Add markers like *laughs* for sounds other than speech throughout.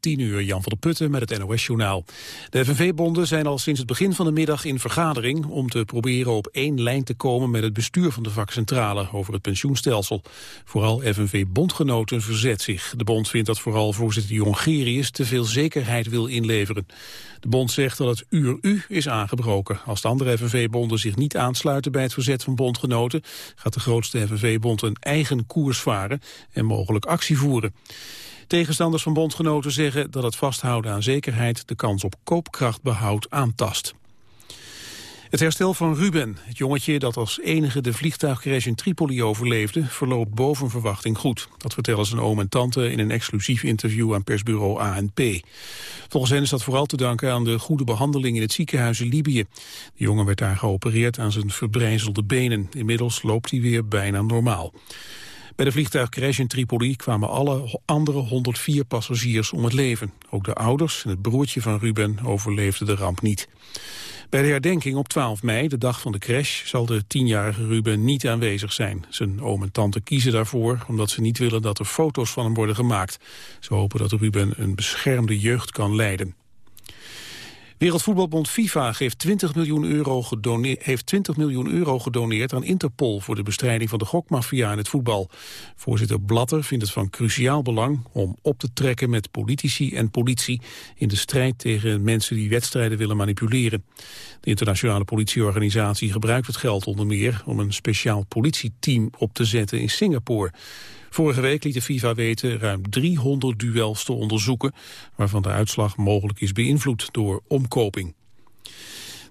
10 uur, Jan van der Putten met het NOS-journaal. De FNV-bonden zijn al sinds het begin van de middag in vergadering... om te proberen op één lijn te komen met het bestuur van de vakcentrale... over het pensioenstelsel. Vooral FNV-bondgenoten verzet zich. De bond vindt dat vooral voorzitter Jongerius te veel zekerheid wil inleveren. De bond zegt dat het uur U is aangebroken. Als de andere FNV-bonden zich niet aansluiten bij het verzet van bondgenoten... gaat de grootste FNV-bond een eigen koers varen en mogelijk actie voeren. Tegenstanders van bondgenoten zeggen dat het vasthouden aan zekerheid de kans op koopkrachtbehoud aantast. Het herstel van Ruben, het jongetje dat als enige de vliegtuigcrash in Tripoli overleefde, verloopt boven verwachting goed. Dat vertellen zijn oom en tante in een exclusief interview aan persbureau ANP. Volgens hen is dat vooral te danken aan de goede behandeling in het ziekenhuis in Libië. De jongen werd daar geopereerd aan zijn verbrijzelde benen. Inmiddels loopt hij weer bijna normaal. Bij de vliegtuigcrash in Tripoli kwamen alle andere 104 passagiers om het leven. Ook de ouders en het broertje van Ruben overleefden de ramp niet. Bij de herdenking op 12 mei, de dag van de crash, zal de tienjarige Ruben niet aanwezig zijn. Zijn oom en tante kiezen daarvoor omdat ze niet willen dat er foto's van hem worden gemaakt. Ze hopen dat Ruben een beschermde jeugd kan leiden. Wereldvoetbalbond FIFA geeft 20 miljoen euro heeft 20 miljoen euro gedoneerd aan Interpol voor de bestrijding van de gokmafia in het voetbal. Voorzitter Blatter vindt het van cruciaal belang om op te trekken met politici en politie in de strijd tegen mensen die wedstrijden willen manipuleren. De internationale politieorganisatie gebruikt het geld onder meer om een speciaal politieteam op te zetten in Singapore. Vorige week liet de FIFA weten ruim 300 duels te onderzoeken... waarvan de uitslag mogelijk is beïnvloed door omkoping.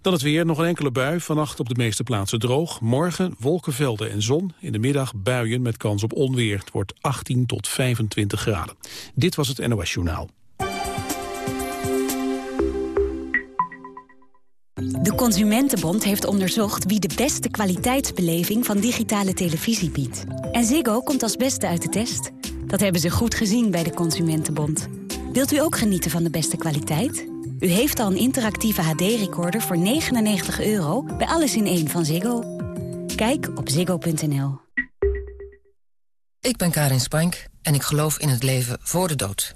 Dan het weer, nog een enkele bui, vannacht op de meeste plaatsen droog. Morgen wolkenvelden en zon, in de middag buien met kans op onweer. Het wordt 18 tot 25 graden. Dit was het NOS Journaal. De Consumentenbond heeft onderzocht wie de beste kwaliteitsbeleving van digitale televisie biedt. En Ziggo komt als beste uit de test. Dat hebben ze goed gezien bij de Consumentenbond. Wilt u ook genieten van de beste kwaliteit? U heeft al een interactieve HD-recorder voor 99 euro bij Alles in één van Ziggo. Kijk op ziggo.nl. Ik ben Karin Spank en ik geloof in het leven voor de dood.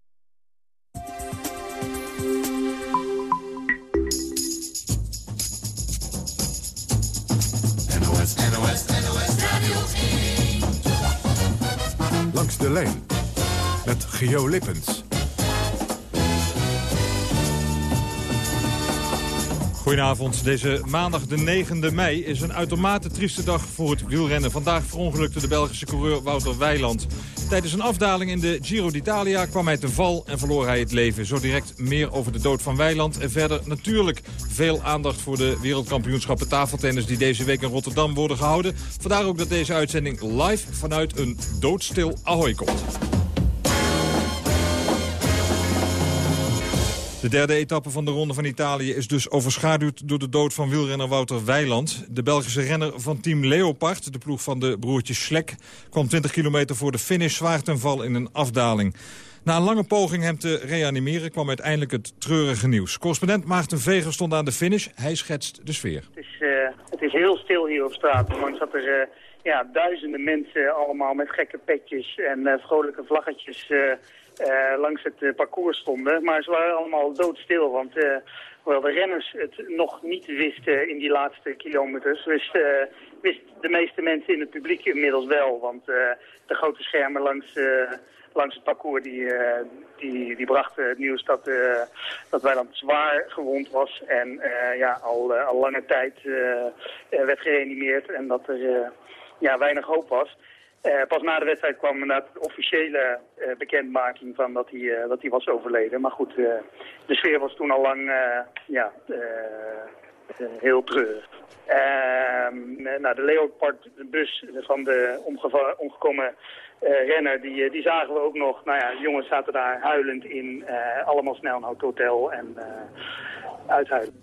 lijn met Geo Lippens. Goedenavond. Deze maandag de 9e mei is een uitermate trieste dag voor het wielrennen. Vandaag verongelukte de Belgische coureur Wouter Weiland. Tijdens een afdaling in de Giro d'Italia kwam hij te val en verloor hij het leven. Zo direct meer over de dood van Weiland. En verder natuurlijk veel aandacht voor de wereldkampioenschappen tafeltennis... die deze week in Rotterdam worden gehouden. Vandaar ook dat deze uitzending live vanuit een doodstil Ahoy komt. De derde etappe van de Ronde van Italië is dus overschaduwd door de dood van wielrenner Wouter Weiland. De Belgische renner van team Leopard, de ploeg van de broertjes Schlek... kwam 20 kilometer voor de finish zwaar ten val in een afdaling. Na een lange poging hem te reanimeren kwam uiteindelijk het treurige nieuws. Correspondent Maarten Veger stond aan de finish. Hij schetst de sfeer. Het is, uh, het is heel stil hier op straat. Ondanks dat er uh, ja, duizenden mensen allemaal met gekke petjes en uh, vrolijke vlaggetjes langs het uh, parcours stonden. Maar ze waren allemaal doodstil, want uh, hoewel de renners het nog niet wisten in die laatste kilometers, wist, wist de meeste mensen in het publiek inmiddels wel. Want de grote schermen langs, langs het parcours die, die, die brachten het nieuws dat, dat Weiland zwaar gewond was en ja, al, al lange tijd werd gereanimeerd en dat er ja, weinig hoop was. Uh, pas na de wedstrijd kwam inderdaad de officiële uh, bekendmaking van dat hij, uh, dat hij was overleden. Maar goed, de sfeer was toen al lang ja, heel treurig. Ehm, nou, de Leopard-bus van de omgekomen renner, die, die zagen we ook nog. Nou ja, de jongens zaten daar huilend in, allemaal snel naar het hotel en uithuilen.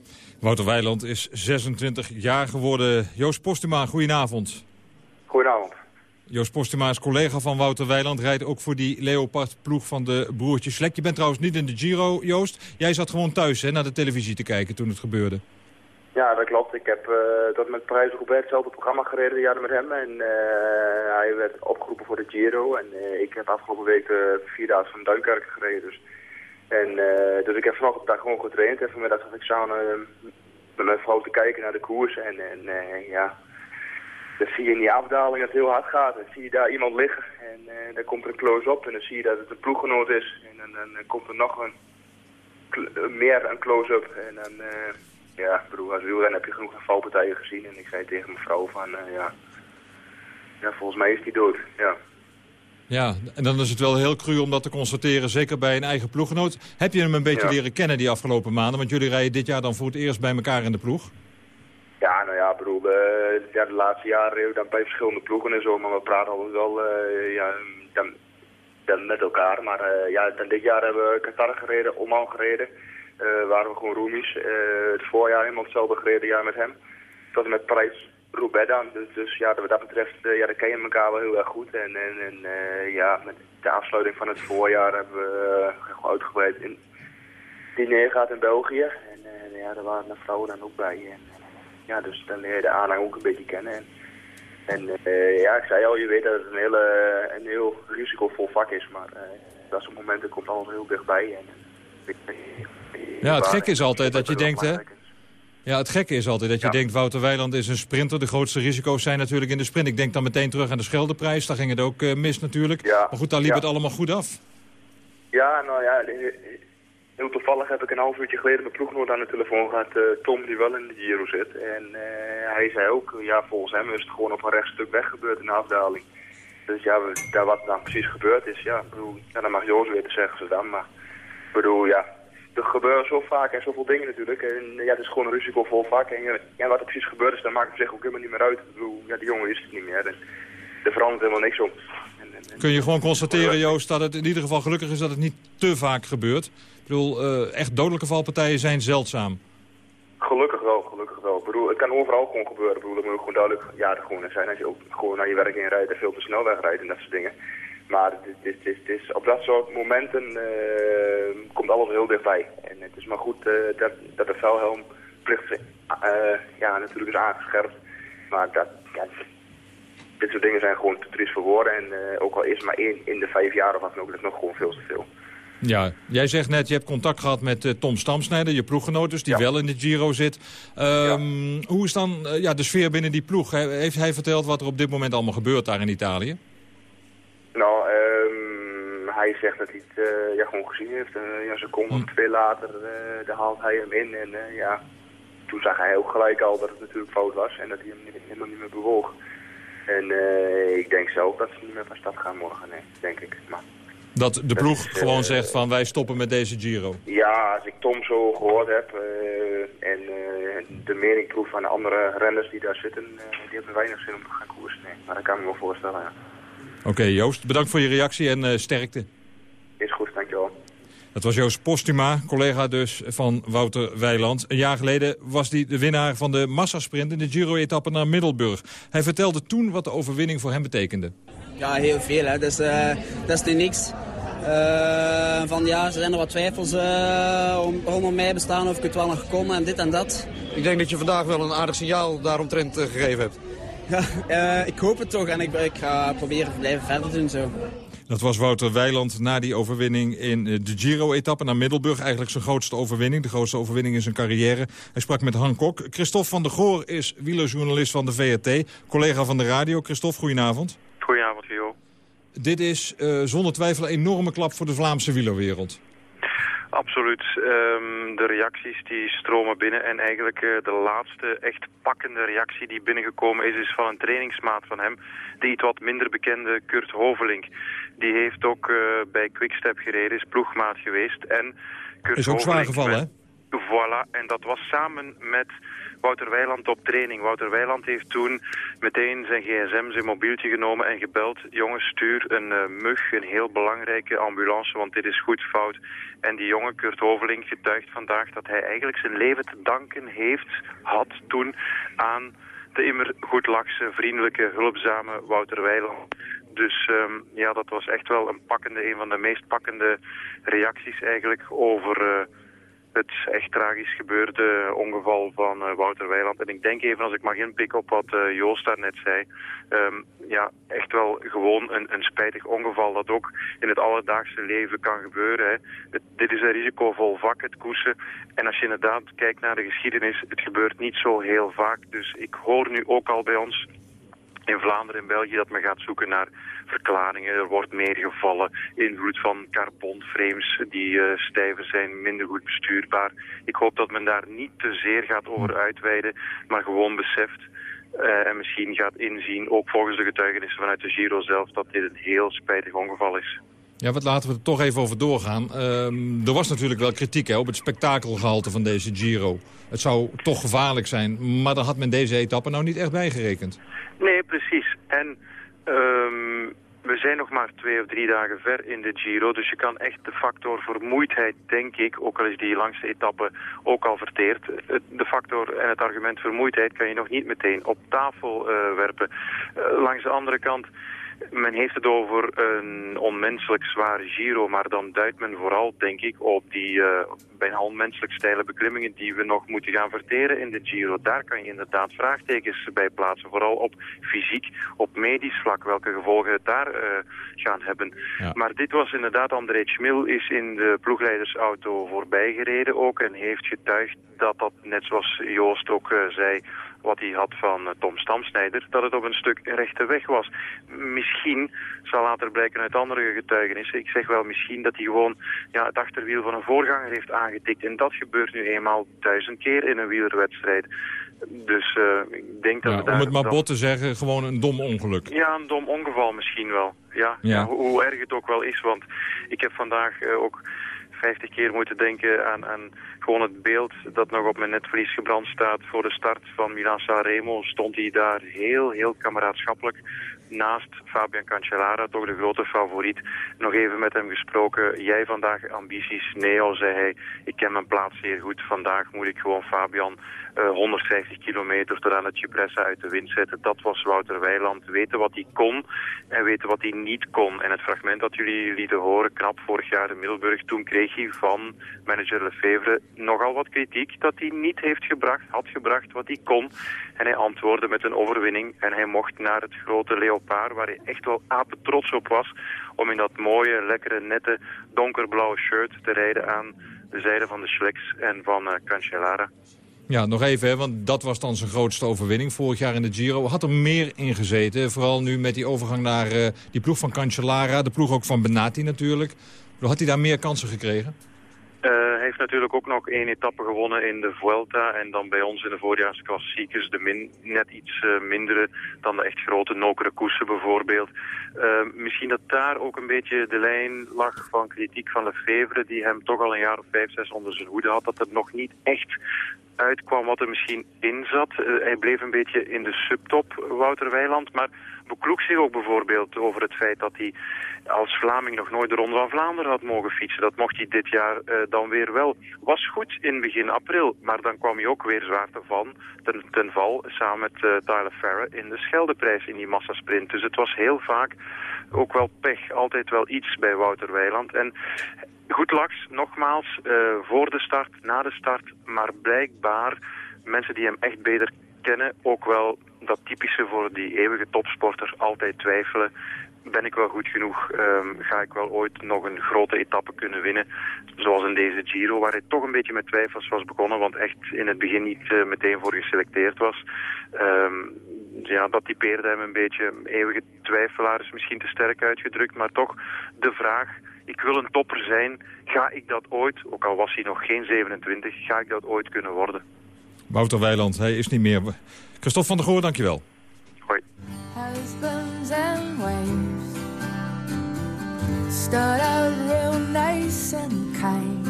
Wouter Weiland is 26 jaar geworden. Joost Postuma, goedenavond. Goedenavond. Joost Postuma is collega van Wouter Weiland. Rijdt ook voor die Leopard-ploeg van de broertjes Slek. Je bent trouwens niet in de Giro, Joost. Jij zat gewoon thuis hè, naar de televisie te kijken toen het gebeurde. Ja, dat klopt. Ik heb uh, dat met Parijs Roubaix hetzelfde programma gereden de jaren met hem. En uh, hij werd opgeroepen voor de Giro. En uh, ik heb afgelopen week vier dagen van Duinkerken gereden. Dus. En, dus ik heb vanochtend daar gewoon getraind. En vanmiddag zat ik samen met mijn vrouw te kijken naar de koers. En, en ja, dan zie je in die afdaling dat het heel hard gaat. Dan zie je daar iemand liggen en uh, dan komt er een close-up en dan zie je dat het een ploeggenoot is. En dan, dan, komt er nog een, meer een close-up. En dan, uh, ja, bedoel, als wielren heb je genoeg valpartijen gezien. En ik zei tegen mijn vrouw van, uh, ja, ja, volgens mij is die dood, ja. Ja, en dan is het wel heel cru om dat te constateren, zeker bij een eigen ploeggenoot. Heb je hem een beetje leren kennen die afgelopen maanden? Want jullie rijden dit jaar dan voor het eerst bij elkaar in de ploeg. Ja, nou ja, bedoel, uh, ja, de laatste jaren dan bij verschillende ploegen en zo, maar we praten altijd wel uh, ja, dan, met elkaar. Maar uh, ja, dan dit jaar hebben we Qatar gereden, Oman gereden, waren we gewoon roomies. het voorjaar helemaal hetzelfde gereden jaar met hem. Tot en met Parijs Roubaix dan. Dus, dus ja, wat dat betreft, ja, dan ken elkaar wel heel erg goed. En, en, en ja, met de afsluiting van het voorjaar hebben we uitgebreid in diner gehad in België. En ja, daar waren de vrouwen dan ook bij. En, ja, dus dan leer je de aanhang ook een beetje kennen. En, en uh, ja, ik zei al, je weet dat het een, hele, een heel risicovol vak is, maar uh, dat soort momenten komt alles heel dichtbij. En, ja, het gekke is altijd dat je denkt, hè? Ja, het gekke is altijd dat je denkt, Wouter Weiland is een sprinter. De grootste risico's zijn natuurlijk in de sprint. Ik denk dan meteen terug aan de Scheldeprijs. Daar ging het ook mis natuurlijk. Ja, maar goed, daar liep het allemaal goed af. Ja, nou ja, Heel toevallig heb ik een half uurtje geleden mijn ploegnoot aan de telefoon gehad, uh, Tom, die wel in de Giro zit. En uh, hij zei ook, ja, volgens hem is het gewoon op een rechtstuk weg gebeurd in de afdaling. Dus ja, daar wat dan precies gebeurd is, ja, bedoel, ja dan mag Joost weer te zeggen ze dan. Maar ik bedoel, ja, er gebeuren zo vaak en zoveel dingen natuurlijk. En ja, het is gewoon een risicovol vak. En ja, wat er precies gebeurd is, dan maakt het zich ook helemaal niet meer uit. Ik bedoel, ja, die jongen is het niet meer. En er verandert helemaal niks om. Kun je gewoon constateren, Joost, dat het in ieder geval gelukkig is dat het niet te vaak gebeurt? Bedoel, uh, echt dodelijke valpartijen zijn zeldzaam. Gelukkig wel, gelukkig wel. Ik bedoel, het kan overal gewoon gebeuren. Ik bedoel, dat moet gewoon duidelijk ja, gewoon zijn. Als je ook gewoon naar je werk in rijdt en veel te snel wegrijdt en dat soort dingen. Maar het is, op dat soort momenten uh, komt alles heel dichtbij. En het is maar goed uh, dat, dat de vuilhelmplicht ja, natuurlijk is aangescherpt. Maar dat, dit soort dingen zijn gewoon te triest voor woorden. En ook al is maar één in de vijf jaar of wat dan nog gewoon veel te veel. Ja, jij zegt net, je hebt contact gehad met uh, Tom Stamsnijder, je ploeggenoot dus, die wel in de Giro zit. Um, Hoe is dan uh, ja, de sfeer binnen die ploeg? Heeft hij verteld wat er op dit moment allemaal gebeurt daar in Italië? Nou, um, hij zegt dat hij het uh, ja, gewoon gezien heeft. ja, een seconde of hm. twee later daar haalt hij hem in. En ja, toen zag hij ook gelijk al dat het natuurlijk fout was en dat hij hem helemaal niet meer bewoog. En ik denk zelf dat ze niet meer van stad gaan morgen, nee, denk ik. Maar... Dat de ploeg gewoon zegt van wij stoppen met deze Giro? Ja, als ik Tom zo gehoord heb uh, en uh, de mening proef van de andere renners die daar zitten, uh, die hebben weinig zin om te gaan koersen. Nee, maar dat kan ik me wel voorstellen, ja. Oké Joost, bedankt voor je reactie en sterkte. Is goed, dankjewel. Dat was Joost Postuma, collega dus van Wouter Weiland. Een jaar geleden was hij de winnaar van de massasprint in de Giro-etappe naar Middelburg. Hij vertelde toen wat de overwinning voor hem betekende. Ja, heel veel. Hè. Dus, uh, dat is nu niks. Uh, van ja, er zijn er wat twijfels uh, om, rondom mij bestaan of ik het wel nog kon en dit en dat. Ik denk dat je vandaag wel een aardig signaal daaromtrent gegeven hebt. *laughs* Ja, ik hoop het toch en ik, ik ga proberen te blijven verder doen zo. Dat was Wouter Weiland na die overwinning in de Giro-etappe naar Middelburg. Eigenlijk zijn grootste overwinning, de grootste overwinning in zijn carrière. Hij sprak met Han Kok. Christophe van der Goor is wielerjournalist van de VRT, collega van de radio. Christophe, goedenavond. Goedenavond. Dit is uh, zonder twijfel een enorme klap voor de Vlaamse wielerwereld. Absoluut. Um, de reacties die stromen binnen. En eigenlijk uh, de laatste echt pakkende reactie die binnengekomen is... is van een trainingsmaat van hem. Die iets wat minder bekende Kurt Hovelink. Die heeft ook uh, bij Quickstep gereden, is ploegmaat geweest. En Kurt is ook zwaar gevallen, hè? Voilà, en dat was samen met Wouter Weiland op training. Wouter Weiland heeft toen meteen zijn gsm, zijn mobieltje genomen en gebeld. Jongens, stuur een uh, mug, een heel belangrijke ambulance, want dit is goed fout. En die jonge Kurt Hoveling getuigt vandaag dat hij eigenlijk zijn leven te danken heeft, had toen aan de immer goed lakse, vriendelijke, hulpzame Wouter Weiland. Dus ehm, ja, dat was echt wel een pakkende, een van de meest pakkende reacties eigenlijk over het echt tragisch gebeurde ongeval van uh, Wouter Weiland. En ik denk even, als ik mag inpikken op wat uh, Joost daarnet zei, um, ja, echt wel gewoon een, een spijtig ongeval dat ook in het alledaagse leven kan gebeuren. Hè. Dit is een risicovol vak, het koersen. En als je inderdaad kijkt naar de geschiedenis, het gebeurt niet zo heel vaak. Dus ik hoor nu ook al bij ons in Vlaanderen en België dat men gaat zoeken naar verklaringen. Er wordt meer gevallen, invloed van carbonframes die uh, stijver zijn, minder goed bestuurbaar. Ik hoop dat men daar niet te zeer gaat over uitweiden, maar gewoon beseft uh, en misschien gaat inzien, ook volgens de getuigenissen vanuit de Giro zelf, dat dit een heel spijtig ongeval is. Ja, wat laten we er toch even over doorgaan. Uh, er was natuurlijk wel kritiek hè, op het spektakelgehalte van deze Giro. Het zou toch gevaarlijk zijn, maar daar had men deze etappe nou niet echt bijgerekend. Nee, precies. En um, we zijn nog maar twee of drie dagen ver in de Giro. Dus je kan echt de factor vermoeidheid, denk ik, ook al is die langste etappe ook al verteerd. De factor en het argument vermoeidheid kan je nog niet meteen op tafel uh, werpen. Uh, langs de andere kant men heeft het over een onmenselijk zware Giro, maar dan duidt men vooral, denk ik, op die uh, bijna onmenselijk steile beklimmingen die we nog moeten gaan verteren in de Giro. Daar kan je inderdaad vraagtekens bij plaatsen, vooral op fysiek, op medisch vlak, welke gevolgen het daar uh, gaan hebben. Ja. Maar dit was inderdaad, André Schmil is in de ploegleidersauto voorbijgereden ook en heeft getuigd dat dat, net zoals Joost ook uh, zei, wat hij had van uh, Tom Stamsnijder, dat het op een stuk rechte weg was. Misschien zal later blijken uit andere getuigenissen, ik zeg wel misschien dat hij gewoon ja, het achterwiel van een voorganger heeft aangetikt. En dat gebeurt nu eenmaal duizend keer in een wielerwedstrijd. Dus uh, ik denk dat... Ja, om het maar dan... bot te zeggen, gewoon een dom ongeluk. Ja, een dom ongeval misschien wel. Ja, ja. ja hoe, hoe, erg het ook wel is, want ik heb vandaag uh, ook 50 keer moeten denken aan, aan gewoon het beeld dat nog op mijn netvlies gebrand staat voor de start van Milan Sanremo. Stond hij daar heel, heel kameraadschappelijk naast Fabian Cancellara, toch de grote favoriet. Nog even met hem gesproken. Jij vandaag ambities? Nee, zei hij. Ik ken mijn plaats zeer goed. Vandaag moet ik gewoon Fabian uh, 150 kilometer tot aan het Cipressa uit de wind zetten. Dat was Wouter Weiland. Weten wat hij kon en weten wat hij niet kon. En het fragment dat jullie lieten horen, knap vorig jaar in Middelburg, toen kreeg hij van manager Lefevre nogal wat kritiek dat hij niet heeft gebracht, had gebracht wat hij kon. En hij antwoordde met een overwinning en hij mocht naar het grote Leopard, waar hij echt wel apen trots op was, om in dat mooie, lekkere, nette, donkerblauwe shirt te rijden aan de zijde van de Schleks en van uh, Cancellara. Ja, nog even, hè, want dat was dan zijn grootste overwinning vorig jaar in de Giro. Had er meer in gezeten, vooral nu met die overgang naar uh, die ploeg van Cancellara, de ploeg ook van Benati natuurlijk. Had hij daar meer kansen gekregen? Uh, heeft natuurlijk ook nog één etappe gewonnen in de Vuelta. En dan bij ons in de voorjaarsklassiekers de min, net iets uh, mindere dan de echt grote nokere koersen bijvoorbeeld. Uh, misschien dat daar ook een beetje de lijn lag van kritiek van Lefevre, die hem toch al een jaar of vijf, zes onder zijn hoede had. Dat er nog niet echt uitkwam wat er misschien in zat. hij bleef een beetje in de subtop, Wouter Weiland. Maar bekloeg zich ook bijvoorbeeld over het feit dat hij als Vlaming nog nooit de Ronde van Vlaanderen had mogen fietsen. Dat mocht hij dit jaar uh, dan weer wel. Was goed in begin april, maar dan kwam hij ook weer zwaar te van, ten, val samen met uh, Tyler Farrer in de Scheldeprijs in die massasprint. Dus het was heel vaak ook wel pech, altijd wel iets bij Wouter Weiland. En goed laks, nogmaals, uh, voor de start, na de start, maar blijkbaar mensen die hem echt beter kennen ook wel dat typische voor die eeuwige topsporter altijd twijfelen ben ik wel goed genoeg, um, ga ik wel ooit nog een grote etappe kunnen winnen. Zoals in deze Giro, waar hij toch een beetje met twijfels was begonnen, want echt in het begin niet uh, meteen voor geselecteerd was. Um, ja, dat typeerde hem een beetje. Eeuwige twijfelaar is misschien te sterk uitgedrukt, maar toch de vraag, ik wil een topper zijn, ga ik dat ooit, ook al was hij nog geen 27, ga ik dat ooit kunnen worden? Wouter Weiland, hij is niet meer. Christophe van der Goor, dankjewel. Hoi. start out real nice and kind.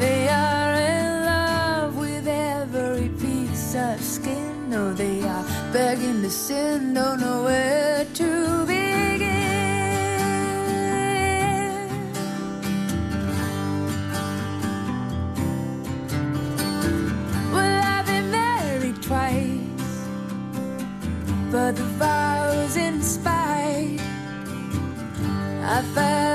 They are in love with every piece of skin. No, they are begging to sin, don't know where to begin. but the vows in spite. I found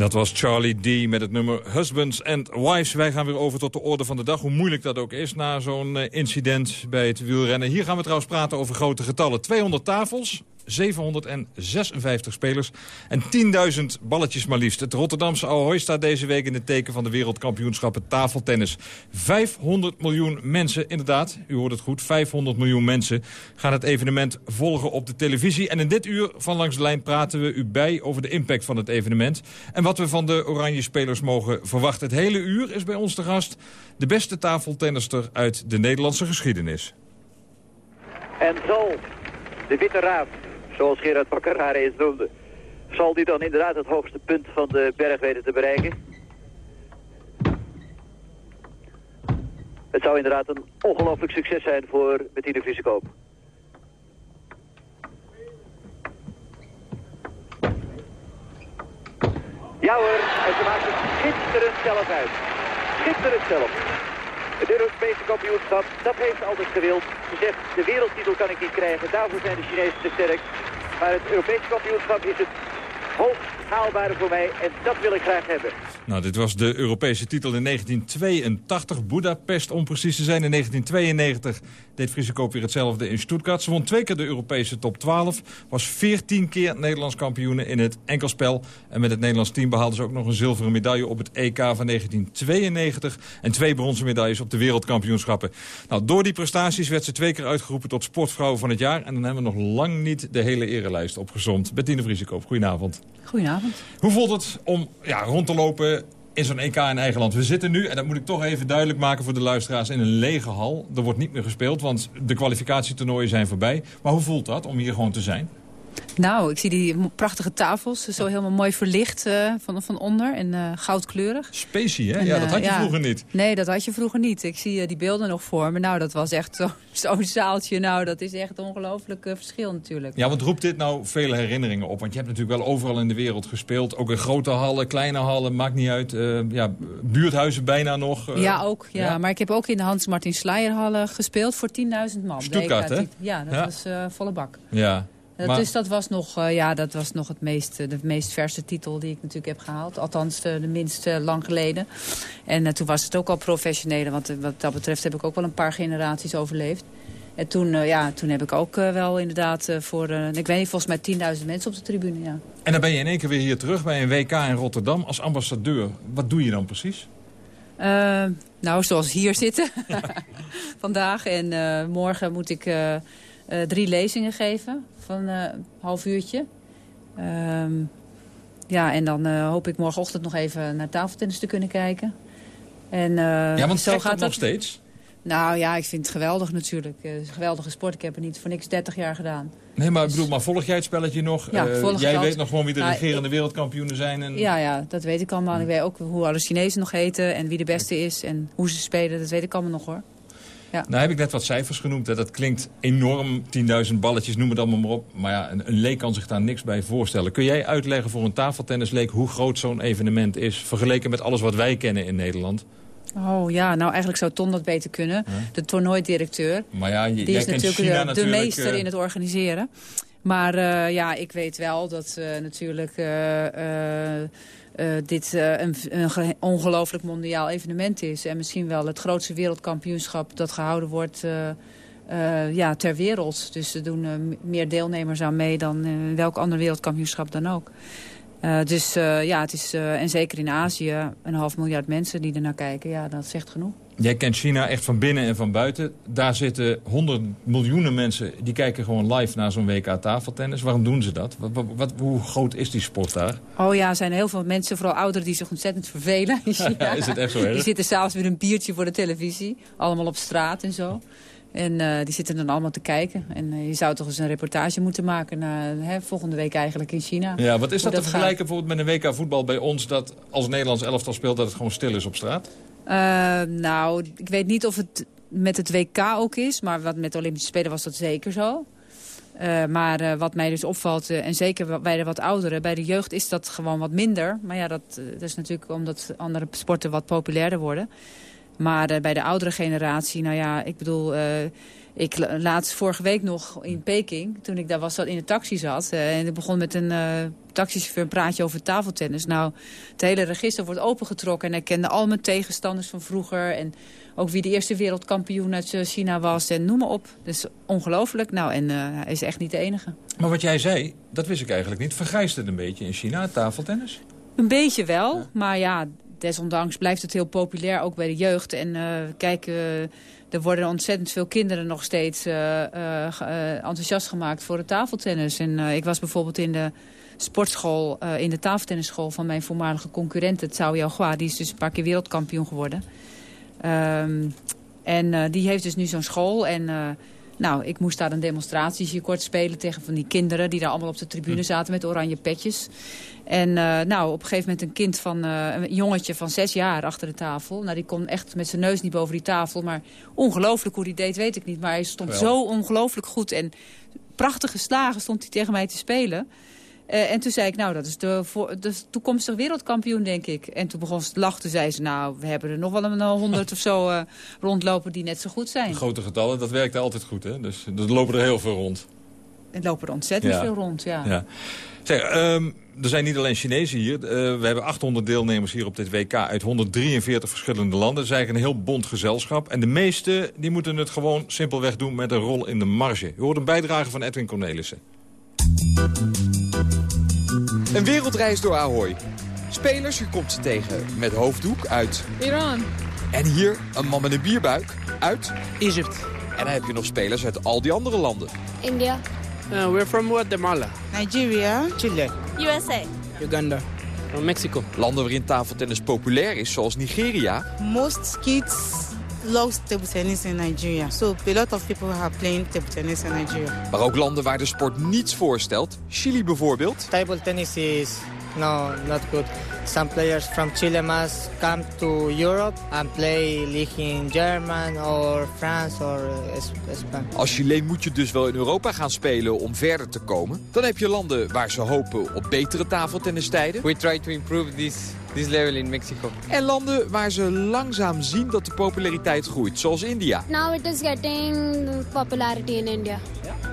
Dat was Charlie D. met het nummer Husbands and Wives. Wij gaan weer over tot de orde van de dag. Hoe moeilijk dat ook is na zo'n eh, incident bij het wielrennen. Hier gaan we trouwens praten over grote getallen. 200 tafels, 756 spelers en 10.000 balletjes maar liefst. Het Rotterdamse Ahoy staat deze week in het teken van de wereldkampioenschappen tafeltennis. 500 miljoen mensen, inderdaad, u hoort het goed, 500 miljoen mensen gaan het evenement volgen op de televisie. En in dit uur van Langs de Lijn praten we u bij over de impact van het evenement. En wat we van de oranje spelers mogen verwachten. Het hele uur is bij ons te gast de beste tafeltennister uit de Nederlandse geschiedenis. En zal de Witte Raad, zoals Gerard Bakkerare eens noemde, zal die dan inderdaad het hoogste punt van de berg weten te bereiken? Het zou inderdaad een ongelooflijk succes zijn voor Bettine Vriesekoop. Ja hoor, en ze maakt het schitterend zelf uit. Schitterend zelf. Het Europese kampioenschap, dat heeft altijd gewild. Ze zegt, de wereldtitel kan ik niet krijgen, daarvoor zijn de Chinezen te sterk. Maar het Europese kampioenschap is het hoogst haalbare voor mij en dat wil ik graag hebben. Nou, dit was de Europese titel in 1982, Budapest om precies te zijn. In 1992 deed Friese Koop weer hetzelfde in Stuttgart. Ze won twee keer de Europese top 12, was 14 keer Nederlands kampioen in het enkelspel. En met het Nederlands team behaalde ze ook nog een zilveren medaille op het EK van 1992... en twee bronzen medailles op de wereldkampioenschappen. Nou, door die prestaties werd ze twee keer uitgeroepen tot sportvrouw van het jaar... en dan hebben we nog lang niet de hele erelijst opgezond. Bettine Vriesekoop, goedenavond. Goedenavond. Hoe voelt het om ja, rond te lopen in zo'n EK in eigen land? We zitten nu, en dat moet ik toch even duidelijk maken voor de luisteraars... in een lege hal. Er wordt niet meer gespeeld, want de kwalificatietoernooien zijn voorbij. Maar hoe voelt dat om hier gewoon te zijn? Nou, ik zie die prachtige tafels, zo helemaal mooi verlicht uh, van, van onder en uh, goudkleurig. Specie, hè? En, ja, dat had je vroeger niet. Nee, dat had je vroeger niet. Ik zie die beelden nog voor me. Nou, dat was echt *laughs* zo'n zo zaaltje. Nou, dat is echt een ongelooflijk verschil natuurlijk. Ja, want roept dit nou vele herinneringen op? Want je hebt natuurlijk wel overal in de wereld gespeeld. Ook in grote hallen, kleine hallen, maakt niet uit. ja, buurthuizen bijna nog. ja, ook. Ja. ja. Maar ik heb ook in de Hans-Martin Sleierhallen gespeeld voor 10.000 man. Stuttgart, hè? Ja, dat ja. was volle bak. Ja. Dat, Maar- dus dat was nog, eh, ja, dat was nog het meest, eh, de meest verse titel die ik natuurlijk heb gehaald. Althans, de, de minst eh, lang geleden. En eh, toen was het ook al professionele. Want eh, wat dat betreft heb ik ook wel een paar generaties overleefd. En toen, eh, ja, toen heb ik ook eh, wel inderdaad eh, voor, eh, ik weet niet, volgens mij 10.000 mensen op de tribune, ja. En dan ben je in één keer weer hier terug bij een WK in Rotterdam als ambassadeur. Wat doe je dan precies? Eh, nou, zoals hier zitten *laughs* vandaag. En eh, morgen moet ik eh, drie lezingen geven van eh, een half uurtje. Ehm, ja, en dan eh, hoop ik morgenochtend nog even naar tafeltennis te kunnen kijken. En, ja, want zo gaat dat nog steeds? Nou ja, ik vind het geweldig natuurlijk. Het is een geweldige sport. Ik heb het niet voor niks 30 jaar gedaan. Nee, maar ik bedoel, maar volg jij het spelletje nog? Ja, ik jij weet nog gewoon wie de Nou, regerende wereldkampioenen zijn. En... Ja, ja, dat weet ik allemaal. Ik weet ook hoe alle Chinezen nog heten en wie de beste is en hoe ze spelen. Dat weet ik allemaal nog hoor. Ja. Nou heb ik net wat cijfers genoemd. Hè. Dat klinkt enorm, 10.000 balletjes, noem het allemaal maar op. Maar ja, een, een leek kan zich daar niks bij voorstellen. Kun jij uitleggen voor een tafeltennisleek hoe groot zo'n evenement is... vergeleken met alles wat wij kennen in Nederland? Oh ja, nou eigenlijk zou Ton dat beter kunnen. De toernooidirecteur. Maar ja, je- die is natuurlijk China de, de natuurlijk, meester eh, in het organiseren. Maar eh, ja, ik weet wel dat eh, natuurlijk eh, dit eh, een, een ge- ongelooflijk mondiaal evenement is. En misschien wel het grootste wereldkampioenschap dat gehouden wordt eh, ja, ter wereld. Dus er doen meer deelnemers aan mee dan welk ander wereldkampioenschap dan ook. Eh, dus eh, ja, het is, eh, en zeker in Azië, een half miljard mensen die er naar kijken. Ja, dat zegt genoeg. Jij kent China echt van binnen en van buiten. Daar zitten honderd miljoenen mensen die kijken gewoon live naar zo'n WK tafeltennis. Waarom doen ze dat? Wat, hoe groot is die sport daar? Oh ja, er zijn heel veel mensen, vooral ouderen, die zich ontzettend vervelen. *laughs* in China. Is het echt zo erg? Die zitten s'avonds met een biertje voor de televisie. Allemaal op straat en zo. En eh, die zitten dan allemaal te kijken. En eh, je zou toch eens een reportage moeten maken na, hè, volgende week eigenlijk in China. Ja, wat is dat te gaat. vergelijken bijvoorbeeld met een WK voetbal bij ons... dat als Nederlands elftal speelt dat het gewoon stil is op straat? Eh, nou, ik weet niet of het met het WK ook is. Maar wat met de Olympische Spelen was dat zeker zo. Maar wat mij dus opvalt, en zeker bij de wat ouderen... bij de jeugd is dat gewoon wat minder. Maar ja, dat, dat is natuurlijk omdat andere sporten wat populairder worden. Maar eh, bij de oudere generatie, nou ja, ik bedoel... eh, ik la- laatst vorige week nog in Peking, toen ik daar was, in de taxi zat. eh, en ik begon met een taxichauffeur een praatje over tafeltennis. Nou, het hele register wordt opengetrokken. En hij kende al mijn tegenstanders van vroeger. En ook wie de eerste wereldkampioen uit China was. En noem maar op. Dus ongelooflijk. Nou, en hij is echt niet de enige. Maar wat jij zei, dat wist ik eigenlijk niet. Vergrijst het een beetje in China, tafeltennis? Een beetje wel, maar ja, desondanks blijft het heel populair, ook bij de jeugd. En eh, kijk, er worden ontzettend veel kinderen nog steeds eh, eh, enthousiast gemaakt voor het tafeltennis. En ik was bijvoorbeeld in de sportschool, in de tafeltennisschool van mijn voormalige concurrent, het Cao Yaohua. Die is dus een paar keer wereldkampioen geworden. Ehm, en die heeft dus nu zo'n school en... nou, ik moest daar een demonstratie kort spelen tegen van die kinderen... die daar allemaal op de tribune zaten met oranje petjes. En eh, nou, op een gegeven moment een kind van, eh, een jongetje van zes jaar achter de tafel. Nou, die kon echt met zijn neus niet boven die tafel. Maar ongelooflijk hoe hij deed, weet ik niet. Maar hij stond zo ongelooflijk goed. En prachtige slagen stond hij tegen mij te spelen. Eh, en toen zei ik, nou, dat is de, voor, de toekomstig wereldkampioen, denk ik. En toen begon ze te lachen. Toen zei ze, nou, we hebben er nog wel een honderd of zo rondlopen die net zo goed zijn. Grote getallen, dat werkt altijd goed, hè? Dus er lopen er heel veel rond. Er lopen er ontzettend Ja. veel rond, ja. Ja. Zeg, ehm, er zijn niet alleen Chinezen hier. Eh, we hebben 800 deelnemers hier op dit WK uit 143 verschillende landen. Het is eigenlijk een heel bond gezelschap. En de meesten die moeten het gewoon simpelweg doen met een rol in de marge. U hoort een bijdrage van Edwin Cornelissen. Een wereldreis door Ahoy. Spelers, je komt ze tegen met hoofddoek uit... Iran. En hier een man met een bierbuik uit... Egypte. En dan heb je nog spelers uit al die andere landen. India. Uh, we're from Guatemala. Nigeria. Chile. USA. Uganda. From Mexico. Landen waarin tafeltennis populair is, zoals Nigeria. Most kids love table tennis in Nigeria. So a lot of people are playing table tennis in Nigeria. Maar ook landen waar de sport niets voorstelt. Chili bijvoorbeeld. Table tennis is no not good. Some players from Chile must come to Europe and play league in German or France or uh, Spain. Als Chileen moet je dus wel in Europa gaan spelen om verder te komen. Dan heb je landen waar ze hopen op betere tafeltennistijden. We try to improve this, this level in Mexico. En landen waar ze langzaam zien dat de populariteit groeit, zoals India. Now it is getting popularity in India.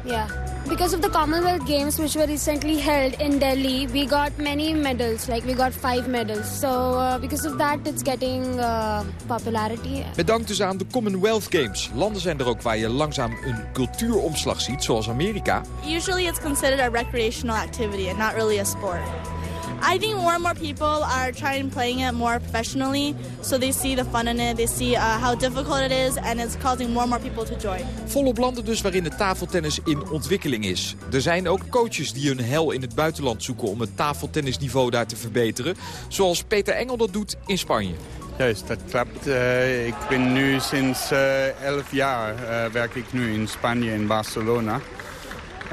Yeah. Because of the Commonwealth Games which were recently held in Delhi, we got many medals. Like we got five medals. So uh, because of that, it's getting uh, popularity. Met dank dus aan de Commonwealth Games. Landen zijn er ook waar je langzaam een cultuuromslag ziet, zoals Amerika. Usually it's considered a recreational activity and not really a sport. I think more and more people are trying playing it more professionally, so they see the fun in it, they see uh, how difficult it is, and it's causing more and more people to join. Volop landen dus waarin het tafeltennis in ontwikkeling is. Er zijn ook coaches die hun hel in het buitenland zoeken om het tafeltennisniveau daar te verbeteren. Zoals Peter Engel dat doet in Spanje. Juist, dat klopt. Eh, ik ben nu sinds eh, elf jaar eh, werk ik nu in Spanje, in Barcelona.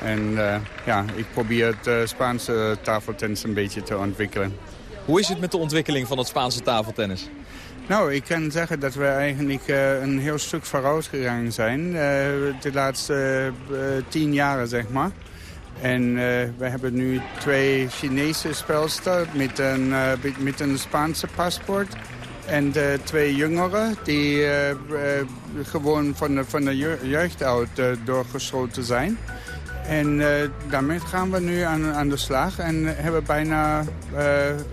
En eh, ja, ik probeer het eh, Spaanse tafeltennis een beetje te ontwikkelen. Hoe is het met de ontwikkeling van het Spaanse tafeltennis? Nou, ik kan zeggen dat we eigenlijk eh, een heel stuk vooruit gegaan zijn. de laatste eh, tien jaren, zeg maar. En we hebben nu twee Chinese spelsters met een, met- een Spaanse paspoort. En twee jongeren die uh, uh, gewoon van de, van de jeugd uit uh, doorgeschoten zijn. En uh, daarmee gaan we nu aan, aan de slag en hebben bijna, uh,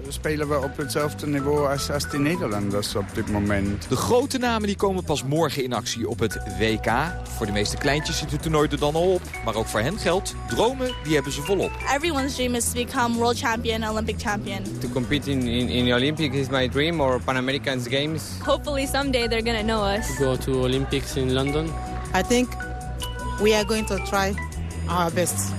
spelen we op hetzelfde niveau als, als de Nederlanders op dit moment. De grote namen die komen pas morgen in actie op het WK. Voor de meeste kleintjes zit het toernooi er dan al op. Maar ook voor hen geldt, dromen die hebben ze volop. Everyone's dream is to become world champion, Olympic champion. To compete in, in, in the Olympics is my dream or Pan American Games. Hopefully someday they're gonna know us. To go to Olympics in London. I think we are going to try our best.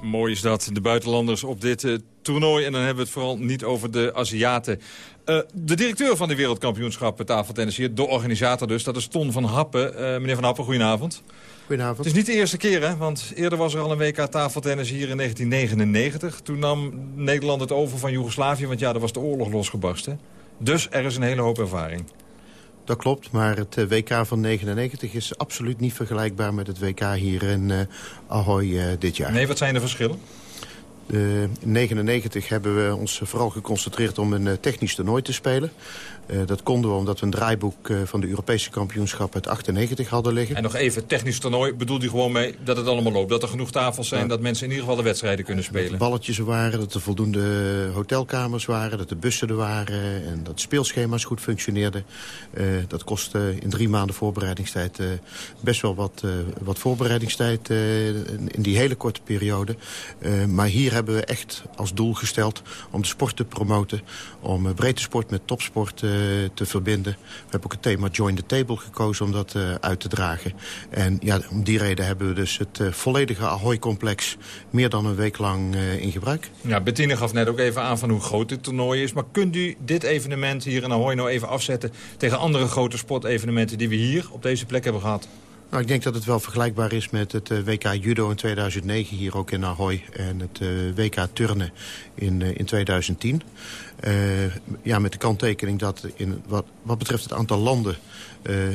Mooi is dat, de buitenlanders op dit uh, toernooi. En dan hebben we het vooral niet over de Aziaten. Uh, de directeur van de wereldkampioenschappen tafeltennis hier, de organisator dus, dat is Ton van Happen. Uh, meneer van Happen, goedenavond. Goedenavond. Het is niet de eerste keer, hè? want eerder was er al een WK tafeltennis hier in 1999. Toen nam Nederland het over van Joegoslavië, want ja, er was de oorlog losgebarsten. Dus er is een hele hoop ervaring. Dat klopt, maar het WK van 99 is absoluut niet vergelijkbaar met het WK hier in uh, Ahoy uh, dit jaar. Nee, wat zijn de verschillen? Uh, in 1999 hebben we ons vooral geconcentreerd om een technisch toernooi te spelen. Uh, dat konden we omdat we een draaiboek van de Europese kampioenschap uit 98 hadden liggen. En nog even, technisch toernooi, bedoelt u gewoon mee dat het allemaal loopt? Dat er genoeg tafels zijn, ja. dat mensen in ieder geval de wedstrijden kunnen spelen? Dat er balletjes waren, dat er voldoende hotelkamers waren, dat de bussen er waren... en dat speelschema's goed functioneerden. Dat kostte in drie maanden voorbereidingstijd best wel wat, wat voorbereidingstijd in die hele korte periode. maar hier hebben we echt als doel gesteld om de sport te promoten, om breedte sport met topsport te verbinden. We hebben ook het thema Join the Table gekozen om dat uh, uit te dragen. En ja, om die reden hebben we dus het volledige Ahoy-complex meer dan een week lang in gebruik. Ja, Bettine gaf net ook even aan van hoe groot dit toernooi is. Maar kunt u dit evenement hier in Ahoy nou even afzetten tegen andere grote sportevenementen die we hier op deze plek hebben gehad? Nou, ik denk dat het wel vergelijkbaar is met het uh, WK Judo in 2009 hier ook in Ahoy. En het uh, WK Turnen in, uh, in 2010. ja, met de kanttekening dat in, wat, wat betreft het aantal landen...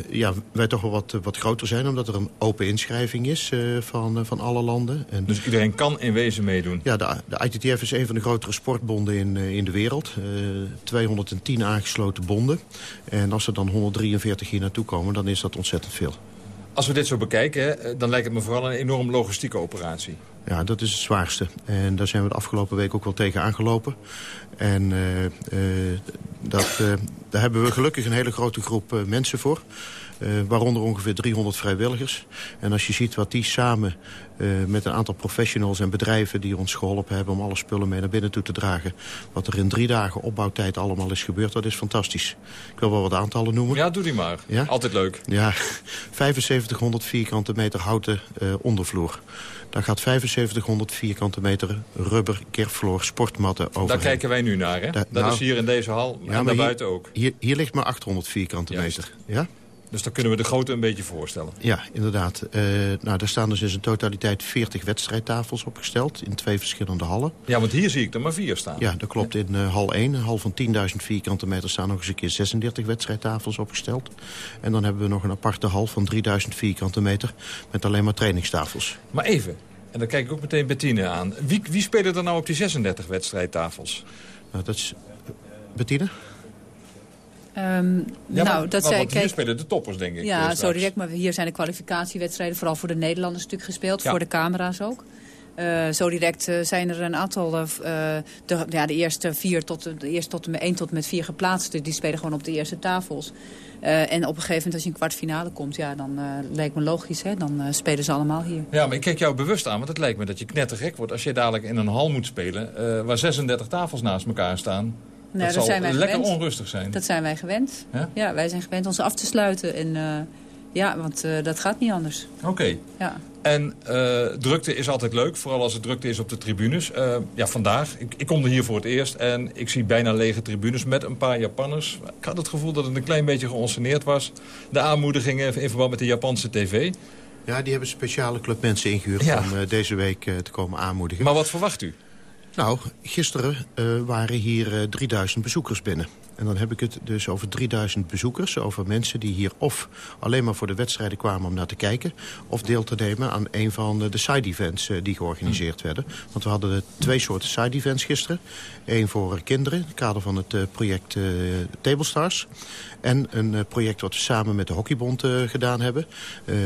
ja, wij toch wel wat, wat groter zijn, omdat er een open inschrijving is van, van alle landen. En, dus iedereen kan in wezen meedoen? Ja, de, de ITTF is een van de grotere sportbonden in, in de wereld. 210 aangesloten bonden. En als er dan 143 hier naartoe komen, dan is dat ontzettend veel. Als we dit zo bekijken, dan lijkt het me vooral een enorm logistieke operatie. Ja, dat is het zwaarste. En daar zijn we de afgelopen week ook wel tegen aangelopen. En uh, uh, dat, daar hebben we gelukkig een hele grote groep mensen voor. Uh, waaronder ongeveer 300 vrijwilligers. En als je ziet wat die samen uh, met een aantal professionals en bedrijven... die ons geholpen hebben om alle spullen mee naar binnen toe te dragen... wat er in drie dagen opbouwtijd allemaal is gebeurd, dat is fantastisch. Ik wil wel wat aantallen noemen. Ja, doe die maar. Ja? Altijd leuk. Ja, *laughs* 7500 vierkante meter houten uh, ondervloer. Daar gaat 7500 vierkante meter rubber, kerfvloer, sportmatten over. Daar kijken wij nu naar, hè? Da dat nou, is hier in deze hal ja, en daarbuiten ook. Hier, hier ligt maar 800 vierkante Juist. meter. Ja? Dus dan kunnen we de grootte een beetje voorstellen. Ja, inderdaad. Uh, nou, daar staan dus in zijn totaliteit 40 wedstrijdtafels opgesteld... in twee verschillende hallen. Ja, want hier zie ik er maar vier staan. Ja, dat klopt. In uh, hal 1, een hal van 10.000 vierkante meter... staan nog eens een keer 36 wedstrijdtafels opgesteld. En dan hebben we nog een aparte hal van 3.000 vierkante meter... met alleen maar trainingstafels. Maar even, en dan kijk ik ook meteen Bettine aan. Wie, wie spelen er nou op die 36 wedstrijdtafels? Nou, dat is... Bettine? Um, ja, nou, maar, dat maar, kijk, spelen de toppers, denk ik. Ja, zo direct. Maar hier zijn de kwalificatiewedstrijden vooral voor de Nederlanders natuurlijk gespeeld. Ja. Voor de camera's ook. Uh, zo direct uh, zijn er een aantal, uh, de, ja, de eerste vier tot, de eerste tot met één tot met vier geplaatsten. Die spelen gewoon op de eerste tafels. en op een gegeven moment als je in kwartfinale komt, ja, dan lijkt me logisch, hè, dan spelen ze allemaal hier. Ja, maar ik kijk jou bewust aan, want het lijkt me dat je knettergek wordt als je dadelijk in een hal moet spelen waar 36 tafels naast elkaar staan. Nou, dat zal zijn wij lekker gewend. onrustig zijn. Dat zijn wij gewend. Ja, ja wij zijn gewend ons af te sluiten. En, uh, ja, want uh, dat gaat niet anders. Oké. Okay. Ja. En uh, drukte is altijd leuk, vooral als het drukte is op de tribunes. ja, vandaag, ik, ik kom er hier voor het eerst en ik zie bijna lege tribunes met een paar Japanners. Ik had het gevoel dat het een klein beetje geonceneerd was. De aanmoedigingen in verband met de Japanse tv. Ja, die hebben speciale clubmensen ingehuurd ja. om deze week te komen aanmoedigen. Maar wat verwacht u? Nou, gisteren uh, waren hier uh, 3000 bezoekers binnen. En dan heb ik het dus over 3000 bezoekers. Over mensen die hier of alleen maar voor de wedstrijden kwamen om naar te kijken... of deel te nemen aan een van de side-events die georganiseerd werden. Want we hadden twee soorten side-events gisteren. Eén voor kinderen, in het kader van het project Tablestars. En een project wat we samen met de Hockeybond gedaan hebben.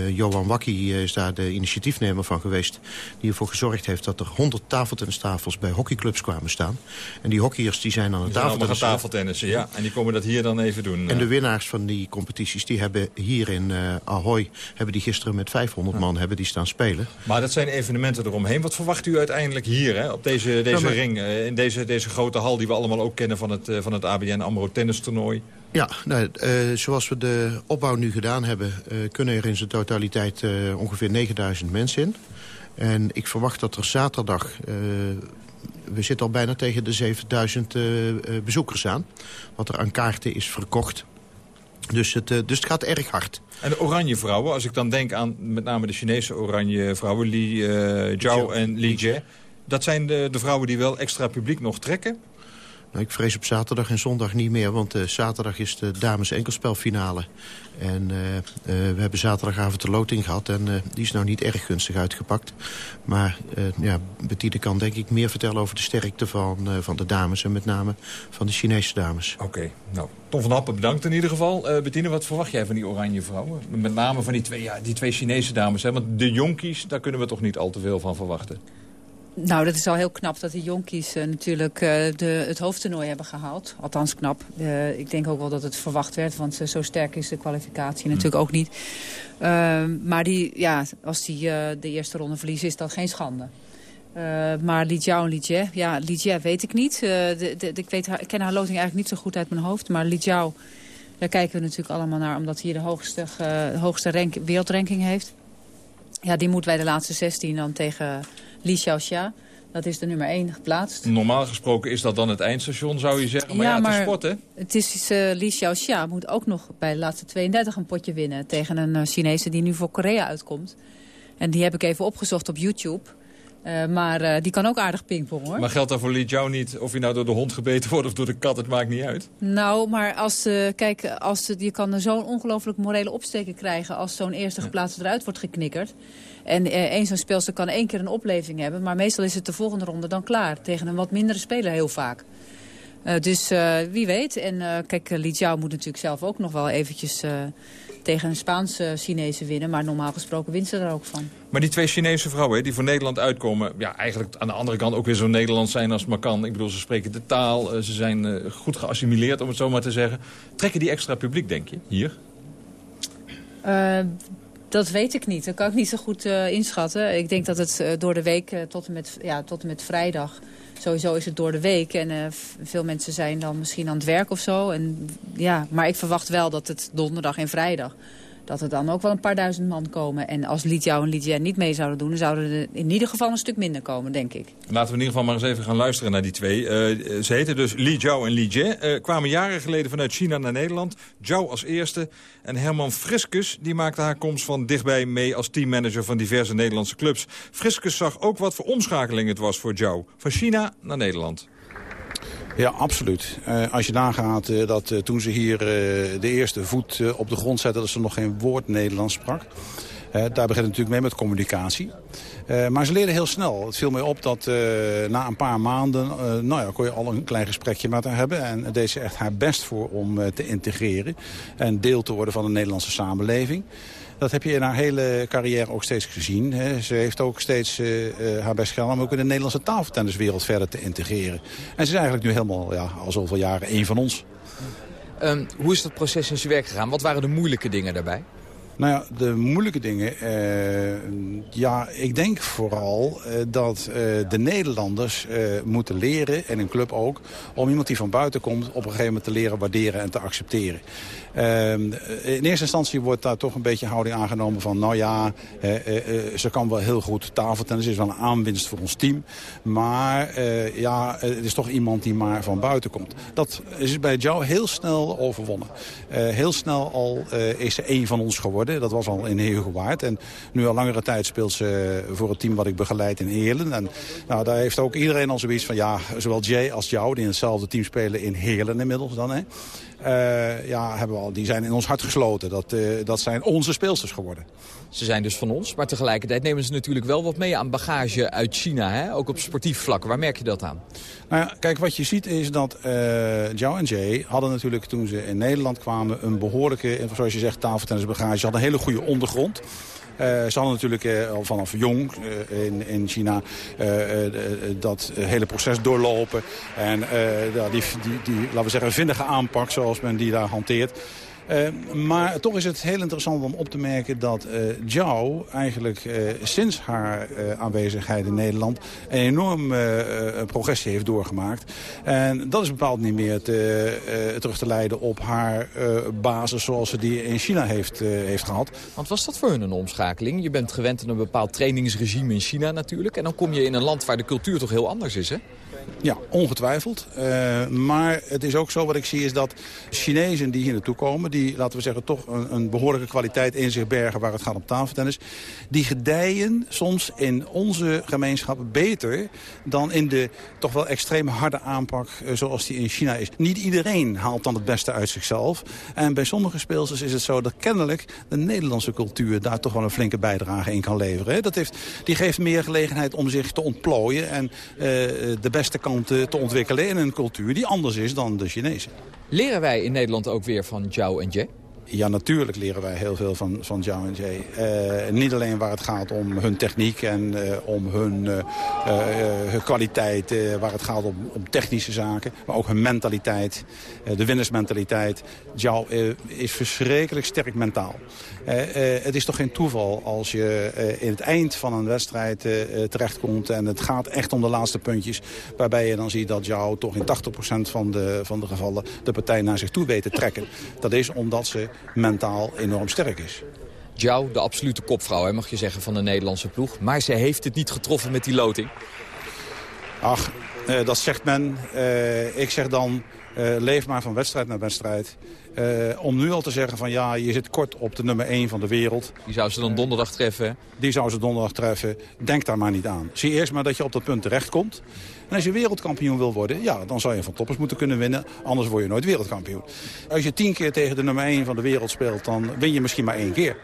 Johan Wakkie is daar de initiatiefnemer van geweest... die ervoor gezorgd heeft dat er 100 tafeltennistafels bij hockeyclubs kwamen staan. En die hockeyers die zijn aan het tafeltennissen. tafeltennissen. Ja, en die komen dat hier dan even doen. En de winnaars van die competities, die hebben hier in uh, Ahoy... hebben die gisteren met 500 man hebben die staan spelen. Maar dat zijn evenementen eromheen. Wat verwacht u uiteindelijk hier, hè, op deze, deze ring... Uh, in deze, deze grote hal die we allemaal ook kennen van het, van het ABN AMRO tennistoernooi? Ja, nou, uh, zoals we de opbouw nu gedaan hebben... Uh, kunnen er in zijn totaliteit uh, ongeveer 9000 mensen in. En ik verwacht dat er zaterdag... we zitten al bijna tegen de 7000 bezoekers aan. Wat er aan kaarten is verkocht. Dus het, dus het gaat erg hard. En de oranje vrouwen, als ik dan denk aan met name de Chinese oranje vrouwen... Li Zhao en Li Jie... dat zijn de, de vrouwen die wel extra publiek nog trekken? Nou, ik vrees op zaterdag en zondag niet meer, want uh, zaterdag is de dames enkelspelfinale. En uh, uh, we hebben zaterdagavond de loting gehad en die is nou niet erg gunstig uitgepakt. Maar ja, Bettine kan denk ik meer vertellen over de sterkte van, van de dames en met name van de Chinese dames. Oké, nou, Tom van Happen bedankt in ieder geval. Bettine, wat verwacht jij van die oranje vrouwen? Met name van die twee, ja, die twee Chinese dames, hè? want de jonkies, daar kunnen we toch niet al te veel van verwachten? Nou, dat is al heel knap dat de jonkies uh, natuurlijk uh, de, het hoofdtoernooi hebben gehaald. Althans knap. Uh, ik denk ook wel dat het verwacht werd, want zo sterk is de kwalificatie natuurlijk ook niet. maar die, ja, als die de eerste ronde verliezen, is dat geen schande. maar Li Jiao en Li Jie, ja, Li Jie weet ik niet. De, de, ik, weet haar, ik ken haar loting eigenlijk niet zo goed uit mijn hoofd. Maar Li Jiao, daar kijken we natuurlijk allemaal naar, omdat hij de hoogste, hoogste rank, wereldranking heeft. Ja, die moet bij de laatste 16 dan tegen Li Xiaoxia. Dat is de nummer 1 geplaatst. Normaal gesproken is dat dan het eindstation, zou je zeggen. Maar ja, ja het is sport, hè? Het is, uh, Li Xiaoxia moet ook nog bij de laatste 32 een potje winnen... tegen een uh, Chinese die nu voor Korea uitkomt. En die heb ik even opgezocht op YouTube. Uh, maar die kan ook aardig pingpong, hoor. Maar geldt dat voor Li Jiao niet? Of je nou door de hond gebeten wordt of door de kat, het maakt niet uit. Nou, maar als, kijk, als, je kan zo'n ongelooflijk morele opsteken krijgen... als zo'n eerste geplaatste eruit wordt geknikkerd... En uh, één zo'n speelster kan één keer een opleving hebben. Maar meestal is het de volgende ronde dan klaar. Tegen een wat mindere speler heel vaak. Uh, dus uh, wie weet. En kijk, Li Jiao moet natuurlijk zelf ook nog wel eventjes tegen een Spaanse Chinese winnen. Maar normaal gesproken wint ze er ook van. Maar die twee Chinese vrouwen die voor Nederland uitkomen... ja, eigenlijk aan de andere kant ook weer zo Nederlands zijn als het maar kan. Ik bedoel, ze spreken de taal, ze zijn goed geassimileerd, om het zo maar te zeggen. Trekken die extra publiek, denk je, hier? Dat weet ik niet. Dat kan ik niet zo goed uh, inschatten. Ik denk dat het uh, door de week uh, tot, en met, ja, tot en met vrijdag... Sowieso is het door de week. En veel mensen zijn dan misschien aan het werk of zo. En, ja, maar ik verwacht wel dat het donderdag en vrijdag dat er dan ook wel een paar duizend man komen. En als Liedjouw en Liedjen niet mee zouden doen... zouden er in ieder geval een stuk minder komen, denk ik. Laten we in ieder geval maar eens even gaan luisteren naar die twee. Uh, ze heten dus Li Jiao en Li Jie. Uh, kwamen jaren geleden vanuit China naar Nederland. Jiao als eerste. En Herman Friskus die maakte haar komst van dichtbij mee... als teammanager van diverse Nederlandse clubs. Friskus zag ook wat voor omschakeling het was voor Jiao. Van China naar Nederland. Ja, absoluut. Uh, als je nagaat uh, dat uh, toen ze hier de eerste voet op de grond zetten... dat ze nog geen woord Nederlands sprak. daar begint het natuurlijk mee met communicatie. maar ze leerden heel snel. Het viel mij op dat na een paar maanden... nou ja, kon je al een klein gesprekje met haar hebben. En deed ze echt haar best voor om te integreren. En deel te worden van de Nederlandse samenleving. Dat heb je in haar hele carrière ook steeds gezien. Hè. Ze heeft ook steeds uh, haar best gedaan om ook in de Nederlandse tafeltenniswereld verder te integreren. En ze is eigenlijk nu helemaal, ja, al zoveel jaren, één van ons. Um, hoe is dat proces in zijn werk gegaan? Wat waren de moeilijke dingen daarbij? Nou ja, de moeilijke dingen... Uh, ja, ik denk vooral uh, dat uh, de Nederlanders moeten leren, en een club ook... om iemand die van buiten komt op een gegeven moment te leren waarderen en te accepteren. in eerste instantie wordt daar toch een beetje houding aangenomen van... nou ja, ze kan wel heel goed tafeltennis, is wel een aanwinst voor ons team. Maar ja, het is toch iemand die maar van buiten komt. Dat is bij jou heel snel overwonnen. heel snel al is ze één van ons geworden. Dat was al in Heergewaard. En nu al langere tijd speelt ze voor het team wat ik begeleid in Heerlen. En nou, daar heeft ook iedereen al zoiets van... ja, zowel Jay als jou, die in hetzelfde team spelen in Heerlen inmiddels dan. Hè. Uh, ja, hebben we al, die zijn in ons hart gesloten. Dat, uh, dat zijn onze speelsters geworden. Ze zijn dus van ons, maar tegelijkertijd nemen ze natuurlijk wel wat mee aan bagage uit China. Hè? Ook op sportief vlak. Waar merk je dat aan? Nou ja, kijk, wat je ziet is dat uh, Zhao en Jay hadden natuurlijk toen ze in Nederland kwamen... een behoorlijke, zoals je zegt, tafeltennisbagage. Ze hadden een hele goede ondergrond. Uh, ze hadden natuurlijk uh, al vanaf jong uh, in, in China dat hele proces doorlopen. En die, die, die, laten we zeggen, vindige aanpak zoals men die daar hanteert. Uh, maar toch is het heel interessant om op te merken dat Zhao eigenlijk uh, sinds haar aanwezigheid in Nederland een enorm progressie heeft doorgemaakt. En dat is bepaald niet meer te, terug te leiden op haar basis zoals ze die in China heeft, heeft gehad. Want was dat voor hun een omschakeling? Je bent gewend aan een bepaald trainingsregime in China natuurlijk. En dan kom je in een land waar de cultuur toch heel anders is, hè? Ja, ongetwijfeld. Uh, maar het is ook zo, wat ik zie, is dat Chinezen die hier naartoe komen... die, laten we zeggen, toch een, een behoorlijke kwaliteit in zich bergen... waar het gaat om tafeltennis... die gedijen soms in onze gemeenschap beter... dan in de toch wel extreem harde aanpak uh, zoals die in China is. Niet iedereen haalt dan het beste uit zichzelf. En bij sommige speelsters is het zo dat kennelijk... de Nederlandse cultuur daar toch wel een flinke bijdrage in kan leveren. Dat heeft, die geeft meer gelegenheid om zich te ontplooien... en uh, de beste kanten te ontwikkelen in een cultuur die anders is dan de Chinese. Leren wij in Nederland ook weer van Zhao en Jie? Ja, natuurlijk leren wij heel veel van, van Zhao en Jay. Uh, niet alleen waar het gaat om hun techniek en uh, om hun, uh, hun kwaliteit, waar het gaat om, om, technische zaken, maar ook hun mentaliteit, de winnersmentaliteit. Zhao is verschrikkelijk sterk mentaal. Het is toch geen toeval als je in het eind van een wedstrijd terechtkomt en het gaat echt om de laatste puntjes, waarbij je dan ziet dat Zhao toch in 80% van de, van de gevallen de partij naar zich toe weet te trekken. Dat is omdat ze mentaal enorm sterk is. Jou, de absolute kopvrouw, hè, mag je zeggen, van de Nederlandse ploeg. Maar ze heeft het niet getroffen met die loting. Ach, dat zegt men. Ik zeg dan, leef maar van wedstrijd naar wedstrijd. Om nu al te zeggen van ja, je zit kort op de nummer 1 van de wereld. Die zou ze dan donderdag treffen, Die zou ze donderdag treffen. Denk daar maar niet aan. Zie eerst maar dat je op dat punt terechtkomt. En als je wereldkampioen wil worden, ja, dan zou je van toppers moeten kunnen winnen. Anders word je nooit wereldkampioen. Als je tien keer tegen de nummer 1 van de wereld speelt, dan win je misschien maar één keer.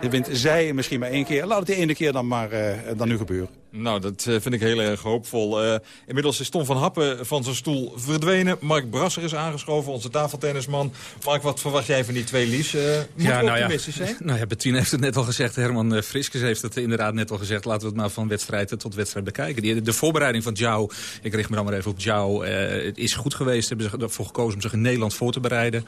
Je wint zij misschien maar één keer. Laat het de ene keer dan maar uh, dan nu gebeuren. Nou, dat vind ik heel erg hoopvol. Uh, inmiddels is Tom van Happen van zijn stoel verdwenen. Mark Brasser is aangeschoven, onze tafeltennisman. Mark, wat verwacht jij van die twee lies? Uh, moet ja, nou optimistisch ja. zijn? Nou ja, *laughs* Bettine heeft het net al gezegd. Herman Friskes heeft het inderdaad net al gezegd. Laten we het maar van wedstrijd tot wedstrijd bekijken. Die, de voorbereiding van Jou, ik richt me dan maar even op Jou. Uh, het is goed geweest. Hebben ze ervoor gekozen om zich in Nederland voor te bereiden.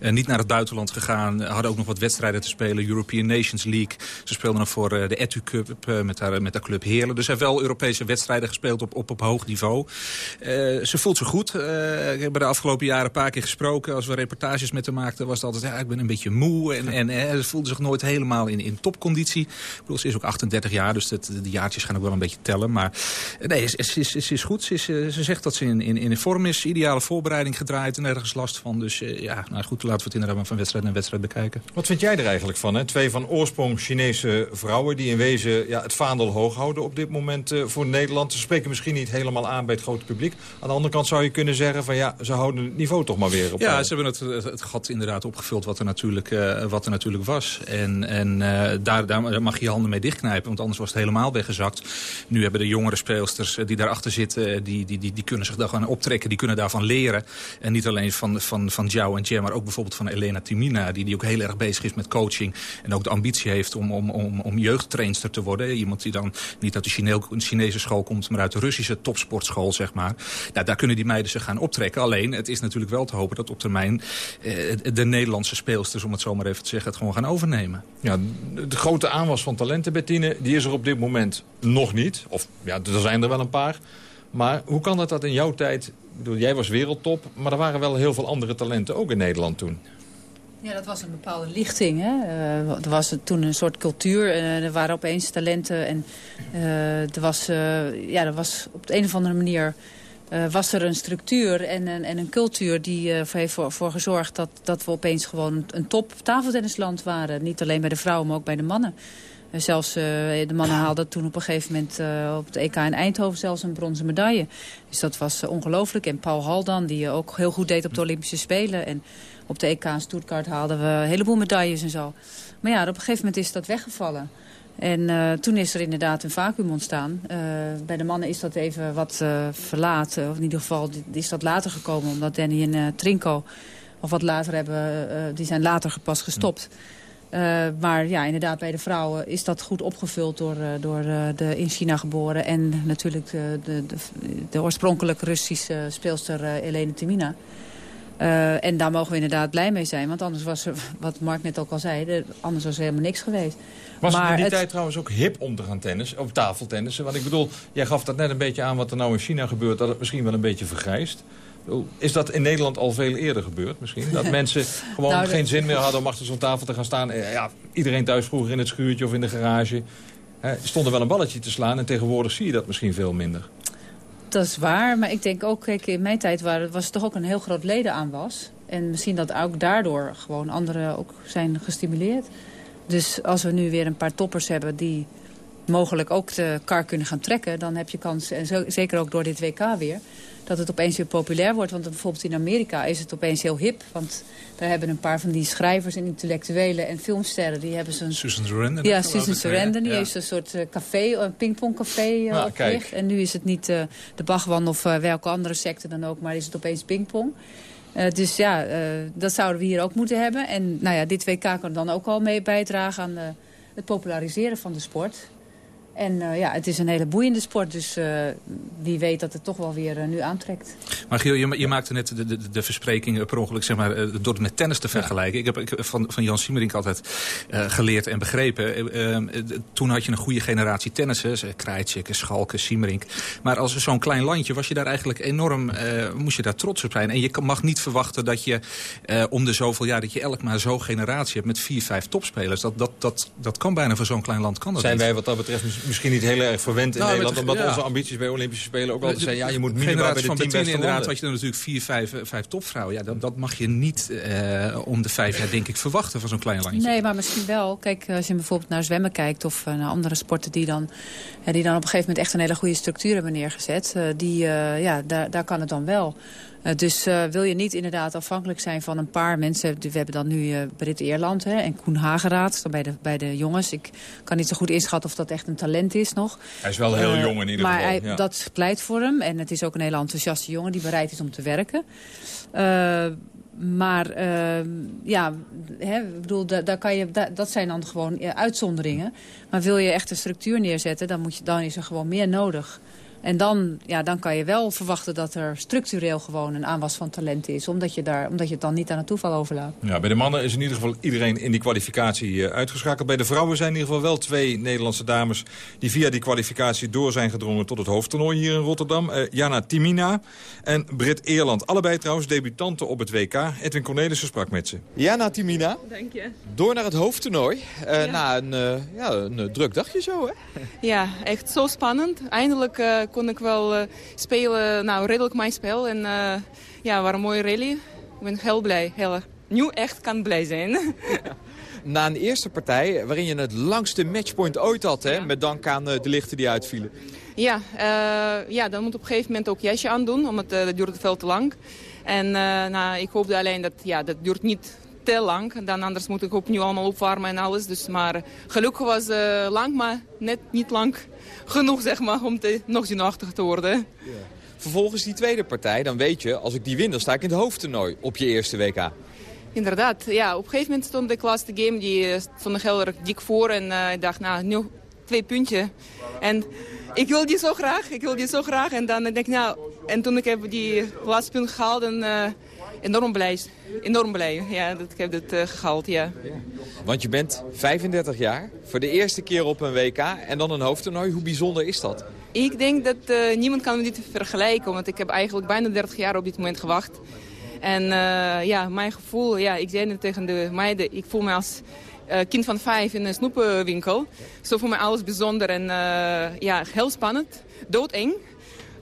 Niet naar het buitenland gegaan. Hadden ook nog wat wedstrijden te spelen. European Nations League. Ze speelden nog voor de Etu Cup met, haar, met haar club Heerlen. Dus heeft wel Europese wedstrijden gespeeld op, op, op hoog niveau. ze voelt zich goed. ik heb de afgelopen jaren een paar keer gesproken. Als we reportages met haar maakten was het altijd... Ja, ik ben een beetje moe. En, en ze voelde zich nooit helemaal in, in topconditie. Ik bedoel, ze is ook 38 jaar. Dus dat, de jaartjes gaan ook wel een beetje tellen. Maar nee, ze is, is, is, is goed. Ze, is, ze zegt dat ze in, in, in vorm is. Ideale voorbereiding gedraaid en ergens last van. Dus uh, ja, nou goed, laten we het inderdaad maar van wedstrijd naar wedstrijd bekijken. Wat vind jij er eigenlijk van? Hè? Twee van oorsprong Chinese vrouwen die in wezen ja, het vaandel hoog houden op dit moment uh, voor Nederland. Ze spreken misschien niet helemaal aan bij het grote publiek. Aan de andere kant zou je kunnen zeggen van ja, ze houden het niveau toch maar weer op. Ja, ze hebben het, het, gat inderdaad opgevuld wat er natuurlijk, uh, wat er natuurlijk was. En, en daar, daar mag je je handen mee dichtknijpen, want anders was het helemaal weggezakt. Nu hebben de jongere speelsters die daarachter zitten, die, die, die, die kunnen zich daar gewoon optrekken. Die kunnen daarvan leren. En niet alleen van, van, van Zhao en Jia, maar ook bijvoorbeeld van Elena Timina. Die, die ook heel erg bezig is met coaching. En ook de ambitie heeft om, om, om, om jeugdtrainster te worden. Iemand die dan niet uit de Chinese school komt, maar uit de Russische topsportschool, zeg maar. Nou, daar kunnen die meiden zich gaan optrekken. Alleen, het is natuurlijk wel te hopen dat op termijn eh, de Nederlandse speelsters, om het zo maar even te zeggen, het gewoon gaan overnemen. Ja, de grote aanwas van talenten, Bettine, die is er op dit moment nog niet. Of ja, er zijn er wel een paar. Maar hoe kan het dat in jouw tijd... Bedoel, jij was wereldtop, maar er waren wel heel veel andere talenten ook in Nederland toen. Ja, dat was een bepaalde lichting. Hè? Uh, er was toen een soort cultuur. Uh, er waren opeens talenten. En uh, er, was, ja, er was op de een of andere manier eh, was er een structuur en een, en een cultuur die heeft voor, voor gezorgd dat, dat we opeens gewoon een top tafeltennisland waren. Niet alleen bij de vrouwen, maar ook bij de mannen. Zelfs de mannen haalden toen op een gegeven moment op het EK in Eindhoven zelfs een bronzen medaille. Dus dat was ongelooflijk. En Paul Haldan, die ook heel goed deed op de Olympische Spelen. En op de EK in Stuttgart haalden we een heleboel medailles en zo. Maar ja, op een gegeven moment is dat weggevallen. En uh, toen is er inderdaad een vacuüm ontstaan. Uh, bij de mannen is dat even wat uh, verlaten. Of in ieder geval is dat later gekomen. Omdat Danny en Trinko, of wat later hebben, die zijn later pas gestopt. maar ja, inderdaad bij de vrouwen is dat goed opgevuld door, door de in China geboren... en natuurlijk de, de, de, de oorspronkelijk Russische speelster Elene Timina. Uh, en daar mogen we inderdaad blij mee zijn. Want anders was er, wat Mark net ook al zei, anders was er helemaal niks geweest. Was maar het in die tijd trouwens ook hip om te gaan tennis, op tafeltennissen? Want ik bedoel, jij gaf dat net een beetje aan wat er nou in China gebeurt... dat het misschien wel een beetje vergrijst. Is dat in Nederland al veel eerder gebeurd misschien? Dat *laughs* mensen gewoon nou, geen zin meer hadden om achter zo'n tafel te gaan staan. Eh, ja, iedereen thuis vroeger in het schuurtje of in de garage. He, stond er wel een balletje te slaan en tegenwoordig zie je dat misschien veel minder. Dat is waar, maar ik denk ook, kijk, in mijn tijd was het toch ook een heel groot leden aan was. En misschien dat ook daardoor gewoon anderen ook zijn gestimuleerd. Dus als we nu weer een paar toppers hebben die mogelijk ook de kar kunnen gaan trekken... dan heb je kans, en zeker ook door dit WK weer... dat het opeens weer populair wordt. Want bijvoorbeeld in Amerika is het opeens heel hip. Want daar hebben een paar van die schrijvers en intellectuelen en filmsterren... die hebben zo'n... Susan Sarandon. Ja, Susan Sarandon. Die heeft een soort uh, café, een pingpongcafé uh, opgericht. En nu is het niet uh, de Bachwan of welke andere secte dan ook... maar is het opeens pingpong. Uh, dus ja, uh, dat zouden we hier ook moeten hebben. En nou ja, dit WK kan dan ook al mee bijdragen aan uh, het populariseren van de sport. En uh, ja, het is een hele boeiende sport, dus uh, wie weet dat het toch wel weer uh, nu aantrekt. Maar Giel, je, je maakte net de, de, de verspreking per ongeluk, zeg maar, door het met tennis te vergelijken. Ik heb ik, van, van Jan Siemerink altijd geleerd en begrepen. Ehm, toen had je een goede generatie tennissers, Krajcik, Schalke, Siemerink. Maar als zo'n klein landje was je daar eigenlijk enorm, moest je daar trots op zijn. En je mag niet verwachten dat je om de zoveel jaar, dat je elk maar zo'n generatie hebt met vier, vijf topspelers. Dat, dat, dat, dat kan bijna voor zo'n klein land kan dat Zijn niet. wij wat dat betreft misschien niet heel erg verwend in nou, Nederland. Omdat onze ambities bij Olympische Spelen ook altijd zijn... ja, je moet minimaal bij de tien beste inderdaad, had je dan natuurlijk vier, vijf, eh, vijf topvrouwen. Ja, dat, dat mag je niet uh, om de vijf jaar, denk ik, verwachten van zo'n klein landje. Nee, maar misschien wel. Kijk, als je bijvoorbeeld naar zwemmen kijkt... of uh, naar andere sporten die dan, uh, die dan op een gegeven moment echt een hele goede structuur hebben neergezet... die, ja, daar, daar kan het dan wel. Uh, dus uh, wil je niet inderdaad afhankelijk zijn van een paar mensen. We hebben dan nu uh, Brit Eerland hè, en Koen Hageraad bij de, bij de jongens. Ik kan niet zo goed inschatten of dat echt een talent is nog. Hij is wel heel jong in ieder maar geval. Maar ja. dat pleit voor hem. En het is ook een hele enthousiaste jongen die bereid is om te werken. maar ja, hè, bedoel, da, daar kan je, da, dat zijn dan gewoon uitzonderingen. Maar wil je echt een structuur neerzetten, dan, moet je, dan is er gewoon meer nodig. En dan, ja, dan kan je wel verwachten dat er structureel gewoon een aanwas van talenten is. Omdat je, daar, omdat je het dan niet aan het toeval overlaat. Ja, bij de mannen is in ieder geval iedereen in die kwalificatie uh, uitgeschakeld. Bij de vrouwen zijn in ieder geval wel twee Nederlandse dames... die via die kwalificatie door zijn gedrongen tot het hoofdtoernooi hier in Rotterdam. Uh, Jana Timina en Britt Eerland. Allebei trouwens debutanten op het WK. Edwin Cornelissen sprak met ze. Jana Timina. Dank je. Door naar het hoofdtoernooi. Uh, ja. Na een, ja, een druk dagje zo, hè? Ja, echt zo spannend. Eindelijk kon ik wel uh, spelen, nou redelijk mijn spel. En uh, ja, waar een mooie rally. Ik ben heel blij, heel nu echt kan blij zijn. Ja. *laughs* Na een eerste partij waarin je het langste matchpoint ooit had, hè? Ja. met dank aan uh, de lichten die uitvielen. Ja, uh, ja, dan moet op een gegeven moment ook jasje aandoen, omdat uh, dat duurde veel te lang. En nou, ik hoopte alleen dat ja, dat duurt niet te lang. Dan anders moet ik opnieuw allemaal opwarmen en alles. Dus, maar gelukkig was het lang, maar net niet lang genoeg *laughs* zeg maar, om te, nog zenuwachtig te worden. Vervolgens die tweede partij, dan weet je, als ik die win, dan sta ik in het hoofdtoernooi op je eerste WK. Inderdaad, ja. Op een gegeven moment stond de laatste game, die stond heel erg dik voor. En uh, ik dacht, nou, nu twee puntjes. En ik wil die zo graag, ik wil die zo graag. En dan denk ik, nou, en toen ik heb die laatste punt gehaald, en, uh, enorm blij. Enorm blij, ja, dat ik heb het uh, gehaald, ja. Want je bent 35 jaar, voor de eerste keer op een WK en dan een hoofdtoernooi. Hoe bijzonder is dat? Ik denk dat uh, niemand kan me dit vergelijken, want ik heb eigenlijk bijna 30 jaar op dit moment gewacht. En uh, ja, mijn gevoel, ja, ik zei het tegen de meiden, ik voel me als kind van vijf in een snoepenwinkel. Zo voor mij alles bijzonder en ja, heel spannend, doodeng.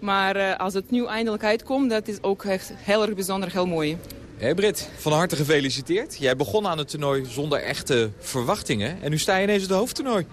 Maar eh, als het nu eindelijk uitkomt, dat is ook echt heel erg bijzonder, heel mooi. Hé Brit, van harte gefeliciteerd. Jij begon aan het toernooi zonder echte verwachtingen. En nu sta je ineens het hoofdtoernooi.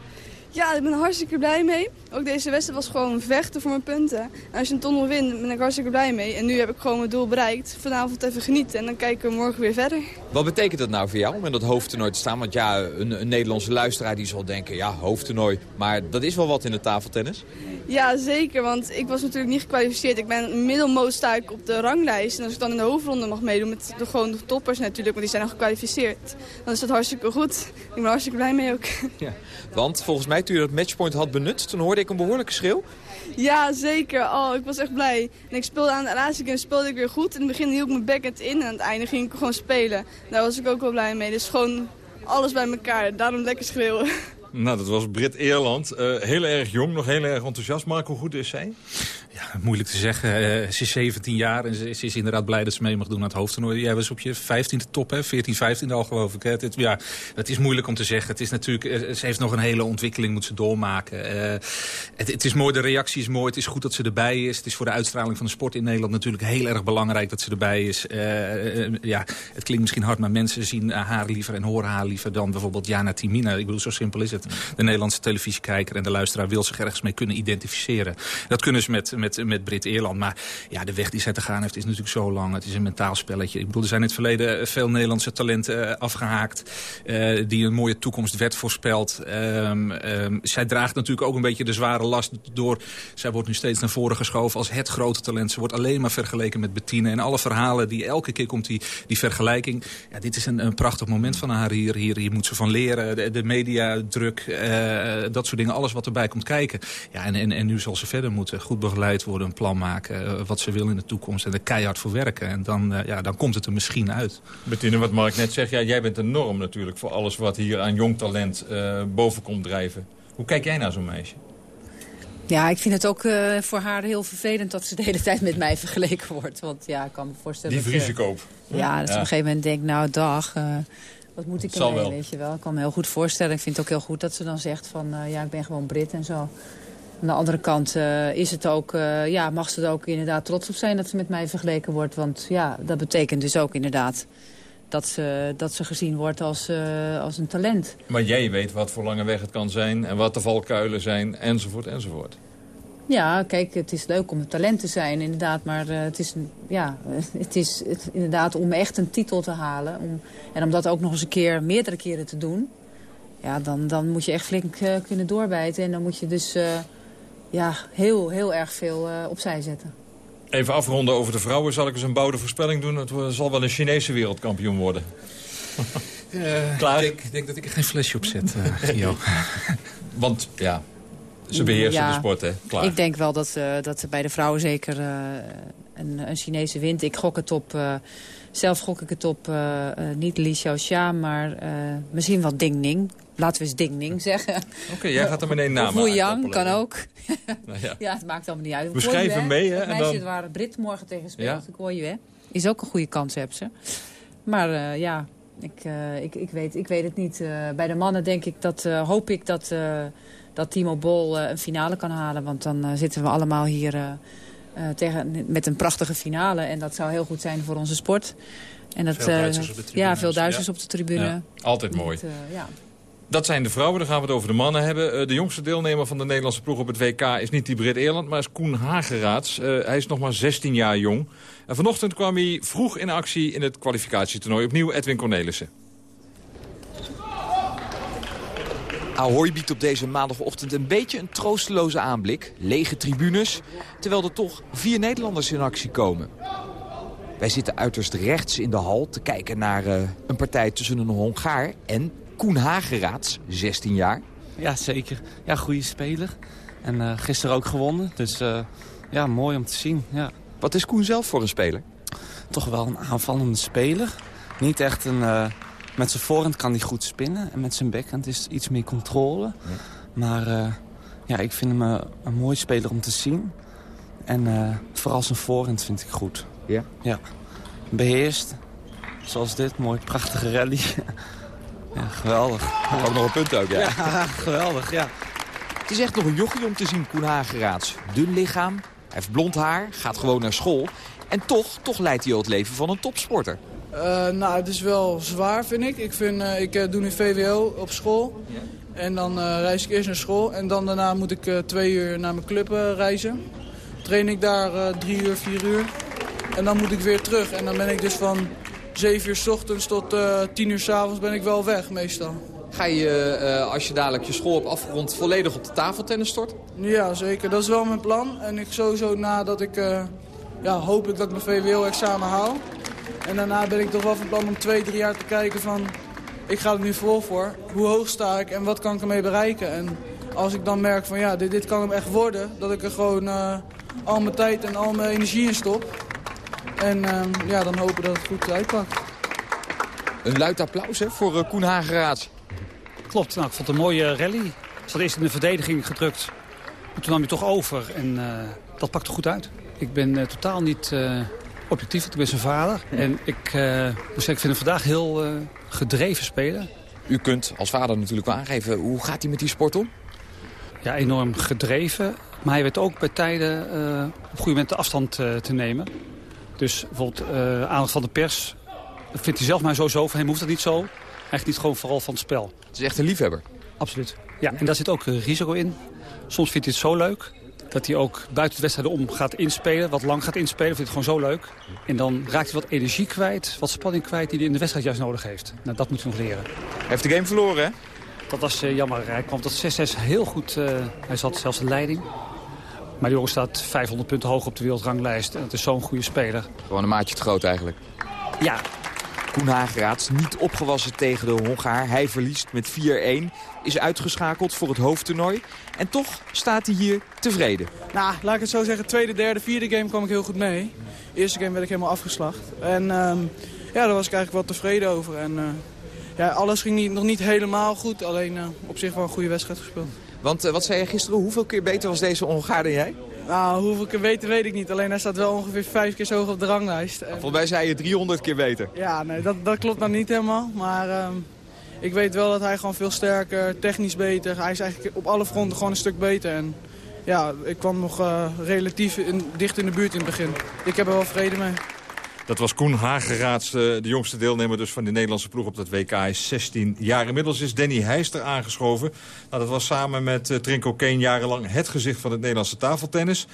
Ja, ik ben er hartstikke blij mee. Ook deze wedstrijd was gewoon vechten voor mijn punten. En als je een ton wint, ben ik hartstikke blij mee. En nu heb ik gewoon mijn doel bereikt. Vanavond even genieten en dan kijken we morgen weer verder. Wat betekent dat nou voor jou om in dat hoofdtoernooi te staan? Want ja, een, een Nederlandse luisteraar die zal denken, ja, hoofdtoernooi. Maar dat is wel wat in de tafeltennis. Ja, zeker. Want ik was natuurlijk niet gekwalificeerd. Ik ben middelmoot sta ik op de ranglijst. En als ik dan in de hoofdronde mag meedoen met de, gewoon de toppers natuurlijk, want die zijn al gekwalificeerd. Dan is dat hartstikke goed. Ik ben er hartstikke blij mee ook. Ja. Want volgens mij je dat matchpoint had benut, toen hoorde ik een behoorlijke schreeuw. Ja, zeker. Oh, ik was echt blij. En ik speelde aan de laatste keer speelde ik weer goed. In het begin hield ik mijn backhand in en aan het einde ging ik gewoon spelen. Daar was ik ook wel blij mee. Dus gewoon alles bij elkaar. Daarom lekker schreeuwen. *laughs* Nou, dat was Brit Eerland. Uh, heel erg jong, nog heel erg enthousiast. Mark, hoe goed is zij? Ja, moeilijk te zeggen. Uh, ze is 17 jaar en ze, is inderdaad blij dat ze mee mag doen aan het hoofdtoernooi. Jij was op je 15e top, hè? 14, 15 al geloof ik. Hè? Het, ja, het is moeilijk om te zeggen. Het is natuurlijk, uh, ze heeft nog een hele ontwikkeling, moet ze doormaken. Het, het, is mooi, de reactie is mooi. Het is goed dat ze erbij is. Het is voor de uitstraling van de sport in Nederland natuurlijk heel erg belangrijk dat ze erbij is. ja, het klinkt misschien hard, maar mensen zien haar liever en horen haar liever dan bijvoorbeeld Jana Timina. Ik bedoel, zo simpel is het. De Nederlandse televisiekijker en de luisteraar wil zich ergens mee kunnen identificeren. Dat kunnen ze met, met, met Brit Eerland. Maar ja, de weg die zij te gaan heeft is natuurlijk zo lang. Het is een mentaal spelletje. Ik bedoel, er zijn in het verleden veel Nederlandse talenten afgehaakt. Uh, die een mooie toekomst werd voorspeld. Um, um, zij draagt natuurlijk ook een beetje de zware last door. Zij wordt nu steeds naar voren geschoven als het grote talent. Ze wordt alleen maar vergeleken met Bettine. En alle verhalen, die elke keer komt die, die vergelijking. Ja, dit is een, een prachtig moment van haar hier. Hier, hier moet ze van leren. De, de uh, dat soort dingen. Alles wat erbij komt kijken. Ja, en, en, en nu zal ze verder moeten. Goed begeleid worden, een plan maken. Uh, wat ze wil in de toekomst. En er keihard voor werken. En dan, uh, ja, dan komt het er misschien uit. Bettine, wat Mark net zegt. Ja, jij bent een norm natuurlijk voor alles wat hier aan jong talent boven komt drijven. Hoe kijk jij naar zo'n meisje? Ja, ik vind het ook uh, voor haar heel vervelend dat ze de hele tijd met mij *laughs* vergeleken wordt. Want ja, ik kan me voorstellen... Die risico. Ja, dat ze ja. op een gegeven moment denkt, nou dag, uh, wat moet ik ermee, weet je wel. Ik kan me heel goed voorstellen. Ik vind het ook heel goed dat ze dan zegt van, uh, ja, ik ben gewoon Brit en zo. Aan de andere kant is het ook, ja, mag ze er ook inderdaad trots op zijn dat ze met mij vergeleken wordt. Want ja, dat betekent dus ook inderdaad dat ze, dat ze gezien wordt als, uh, als een talent. Maar jij weet wat voor lange weg het kan zijn en wat de valkuilen zijn, enzovoort, enzovoort. Ja, kijk, het is leuk om een talent te zijn, inderdaad. Maar uh, het is, ja, het is het, inderdaad om echt een titel te halen. Om, en om dat ook nog eens een keer, meerdere keren te doen. Ja, dan, dan moet je echt flink uh, kunnen doorbijten. En dan moet je dus ja, heel, heel erg veel opzij zetten. Even afronden over de vrouwen. Zal ik eens een bouwde voorspelling doen? Het zal wel een Chinese wereldkampioen worden. Uh, *laughs* Klaar? Ik denk, ik denk, dat ik er geen flesje op zet, uh, Gio. *laughs* Want ja, ze beheersen ja, de sport, hè? Klaar. Ik denk wel dat, uh, dat er bij de vrouwen zeker een, een, Chinese wint. Ik gok het op... zelf gok ik het op niet Li Xiaoxia, maar misschien wel Ding Ning laten we eens Ding Ning *laughs* zeggen. Oké, okay, jij gaat er meteen naam aan Yang kan ook. *laughs* nou ja. ja. het maakt allemaal niet uit. We schrijven mee, hè? Het meisje dan... waar Brit morgen tegen speelt, ja. ik hoor je, hè? Is ook een goede kans, heb ze. Maar uh, ja, ik, uh, ik, ik, weet, ik weet het niet. Uh, bij de mannen denk ik dat, hoop ik dat, dat Timo Bol een finale kan halen. Want dan zitten we allemaal hier tegen, met een prachtige finale. En dat zou heel goed zijn voor onze sport. En dat, veel Duitsers op de tribune. Ja, veel Duitsers ja. op de tribune. Ja, altijd mooi. Met, ja. Dat zijn de vrouwen, dan gaan we het over de mannen hebben. De jongste deelnemer van de Nederlandse ploeg op het WK is niet die Brit Eerland, maar is Koen Hageraads. Uh, hij is nog maar 16 jaar jong. En vanochtend kwam hij vroeg in actie in het kwalificatietoernooi. Opnieuw Edwin Cornelissen. Ahoy biedt op deze maandagochtend een beetje een troosteloze aanblik. Lege tribunes, terwijl er toch vier Nederlanders in actie komen. Wij zitten uiterst rechts in de hal te kijken naar uh, een partij tussen een Hongaar en Koen Hageraads, 16 jaar. Ja, zeker. Ja, goede speler. En uh, gisteren ook gewonnen. Dus uh, ja, mooi om te zien. Ja. Wat is Koen zelf voor een speler? Toch wel een aanvallende speler. Niet echt een... Met zijn voorhand kan hij goed spinnen. En met zijn backhand is iets meer controle. Ja. Maar ja, ik vind hem een mooi speler om te zien. En vooral zijn voorhand vind ik goed. Ja? Ja. Beheerst. Zoals dit. Mooi, prachtige rally. *laughs* Ja, geweldig. Ook nog een punt ook, ja. Ja, *laughs* geweldig, ja. Het is echt nog een jochie om te zien, Koen Hageraads. Dun lichaam, heeft blond haar, gaat gewoon naar school. En toch, toch leidt hij al het leven van een topsporter. Uh, nou, het is wel zwaar, vind ik. Ik, vind, uh, ik uh, doe nu VWO op school. Ja. En dan reis ik eerst naar school. En dan daarna moet ik twee uur naar mijn club reizen. Train ik daar drie uur, vier uur. En dan moet ik weer terug. En dan ben ik dus van zeven uur s ochtends tot tien uur s avonds ben ik wel weg, meestal. Ga je, als je dadelijk je school hebt afgerond, volledig op de tafeltennis storten? Ja, zeker. Dat is wel mijn plan. En ik sowieso nadat ik... ja, hopelijk dat ik mijn VWO-examen haal. En daarna ben ik toch wel van plan om twee, drie jaar te kijken van... ik ga er nu vol voor. Hoe hoog sta ik en wat kan ik ermee bereiken? En als ik dan merk van ja, dit, dit kan hem echt worden... dat ik er gewoon uh, al mijn tijd en al mijn energie in stop. En uh, ja, dan hopen dat het goed uitpakt. Een luid applaus hè, voor uh, Koen Hageraats. Klopt, nou, ik vond het een mooie rally. Ze had eerst in de verdediging gedrukt. Maar toen nam je toch over en dat pakte goed uit. Ik ben totaal niet objectief, ik ben zijn vader. En ik, uh, ik vind hem vandaag heel uh, gedreven spelen. U kunt als vader natuurlijk wel aangeven, hoe gaat hij met die sport om? Ja, enorm gedreven. Maar hij weet ook bij tijden uh, op goede moment de afstand te nemen. Dus bijvoorbeeld aandacht van de pers. Dat vindt hij zelf maar sowieso. Van hem hoeft dat niet zo. Hij niet gewoon vooral van het spel. Het is echt een liefhebber. Absoluut. Ja, en daar zit ook risico in. Soms vindt hij het zo leuk dat hij ook buiten de wedstrijden om gaat inspelen. Wat lang gaat inspelen, vindt het gewoon zo leuk. En dan raakt hij wat energie kwijt, wat spanning kwijt die hij in de wedstrijd juist nodig heeft. Nou, dat moet hij nog leren. Hij heeft de game verloren, hè? Dat was uh, jammer. Hij kwam tot 6-6 heel goed. Uh, hij zat zelfs de leiding. Maar die jongen staat 500 punten hoog op de wereldranglijst. En het is zo'n goede speler. Gewoon een maatje te groot eigenlijk. Ja, Koen Hageraats niet opgewassen tegen de Hongaar. Hij verliest met 4-1, is uitgeschakeld voor het hoofdtoernooi. En toch staat hij hier tevreden. Nou, laat ik het zo zeggen. Tweede, derde, vierde game kwam ik heel goed mee. eerste game werd ik helemaal afgeslacht. En um, ja, daar was ik eigenlijk wel tevreden over. En uh, ja, alles ging niet, nog niet helemaal goed. Alleen uh, op zich wel een goede wedstrijd gespeeld. Want uh, wat zei je gisteren? Hoeveel keer beter was deze Hongaar dan jij? Nou, hoeveel keer beter weet ik niet. Alleen hij staat wel ongeveer vijf keer zo hoog op de ranglijst. En... Volgens mij zei je 300 keer beter. Ja, nee, dat, dat klopt nog niet helemaal. Maar um, ik weet wel dat hij gewoon veel sterker, technisch beter. Hij is eigenlijk op alle fronten gewoon een stuk beter. En ja, ik kwam nog uh, relatief in, dicht in de buurt in het begin. Ik heb er wel vrede mee. Dat was Koen Hageraads, eh, de jongste deelnemer dus van de Nederlandse ploeg op dat WK. Is 16 jaar. Inmiddels is Danny Heister aangeschoven. Nou, dat was samen met uh, Trinko Kane jarenlang het gezicht van het Nederlandse tafeltennis.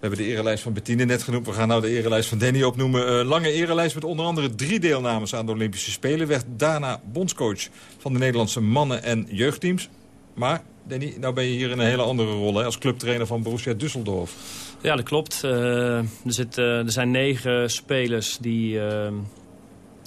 We hebben de erelijst van Bettine net genoemd. We gaan nou de erelijst van Danny opnoemen. Uh, lange erelijst met onder andere drie deelnames aan de Olympische Spelen. Werd daarna bondscoach van de Nederlandse mannen- en jeugdteams. Maar, Danny, nou ben je hier in een hele andere rol hè, als clubtrainer van Borussia Düsseldorf. Ja, dat klopt. Uh, er, zit, uh, er zijn negen spelers die uh,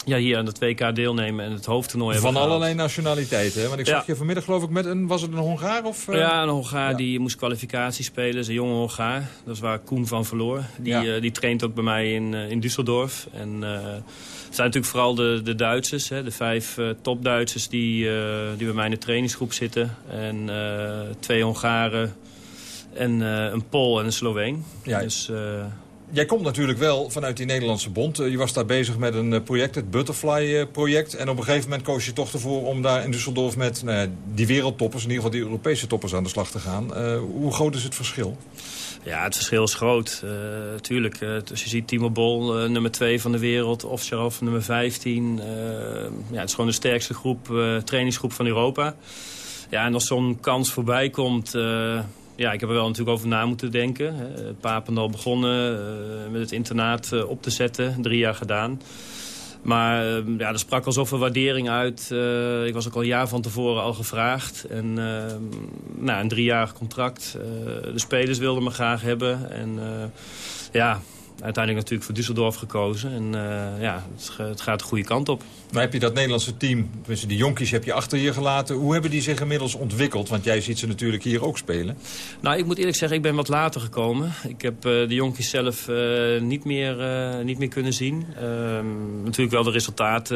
ja, hier aan het WK deelnemen en het hoofdtoernooi Van allerlei nationaliteiten, hè? Want ik zag je vanmiddag geloof ik met een, was het een Hongaar? Of, Ja, een Hongaar ja. die moest kwalificatie spelen. Dat is een jonge Hongaar. Dat is waar Koen van verloor. Die, ja. die traint ook bij mij in, in Düsseldorf. En het zijn natuurlijk vooral de, de Duitsers, hè, de vijf top-Duitsers die, die bij mij in de trainingsgroep zitten. En twee Hongaren en een Pool en een Sloveen. Ja. Dus, Jij komt natuurlijk wel vanuit die Nederlandse bond. je was daar bezig met een project, het Butterfly-project. En op een gegeven moment koos je toch ervoor om daar in Düsseldorf met nou, die wereldtoppers, in ieder geval die Europese toppers aan de slag te gaan. hoe groot is het verschil? Ja, het verschil is groot. Uh, tuurlijk, als je ziet Timo Bol, nummer 2 van de wereld, Ovtcharov nummer 15. ja, het is gewoon de sterkste groep, trainingsgroep van Europa. Ja, en als zo'n kans voorbij komt... ja, ik heb er wel natuurlijk over na moeten denken. Hè. Papendal begonnen met het internaat op te zetten, drie jaar gedaan. Maar uh, ja, er sprak alsof een waardering uit. Ik was ook al een jaar van tevoren al gevraagd. En nou, een driejarig contract. de spelers wilden me graag hebben. En ja, uiteindelijk natuurlijk voor Düsseldorf gekozen. En uh, ja, het, het, gaat de goede kant op. Maar heb je dat Nederlandse team, tenminste die jonkies heb je achter je gelaten. Hoe hebben die zich inmiddels ontwikkeld? Want jij ziet ze natuurlijk hier ook spelen. Nou, ik moet eerlijk zeggen, ik ben wat later gekomen. Ik heb uh, de jonkies zelf uh, niet, meer, niet meer kunnen zien. Ehm, natuurlijk wel de resultaten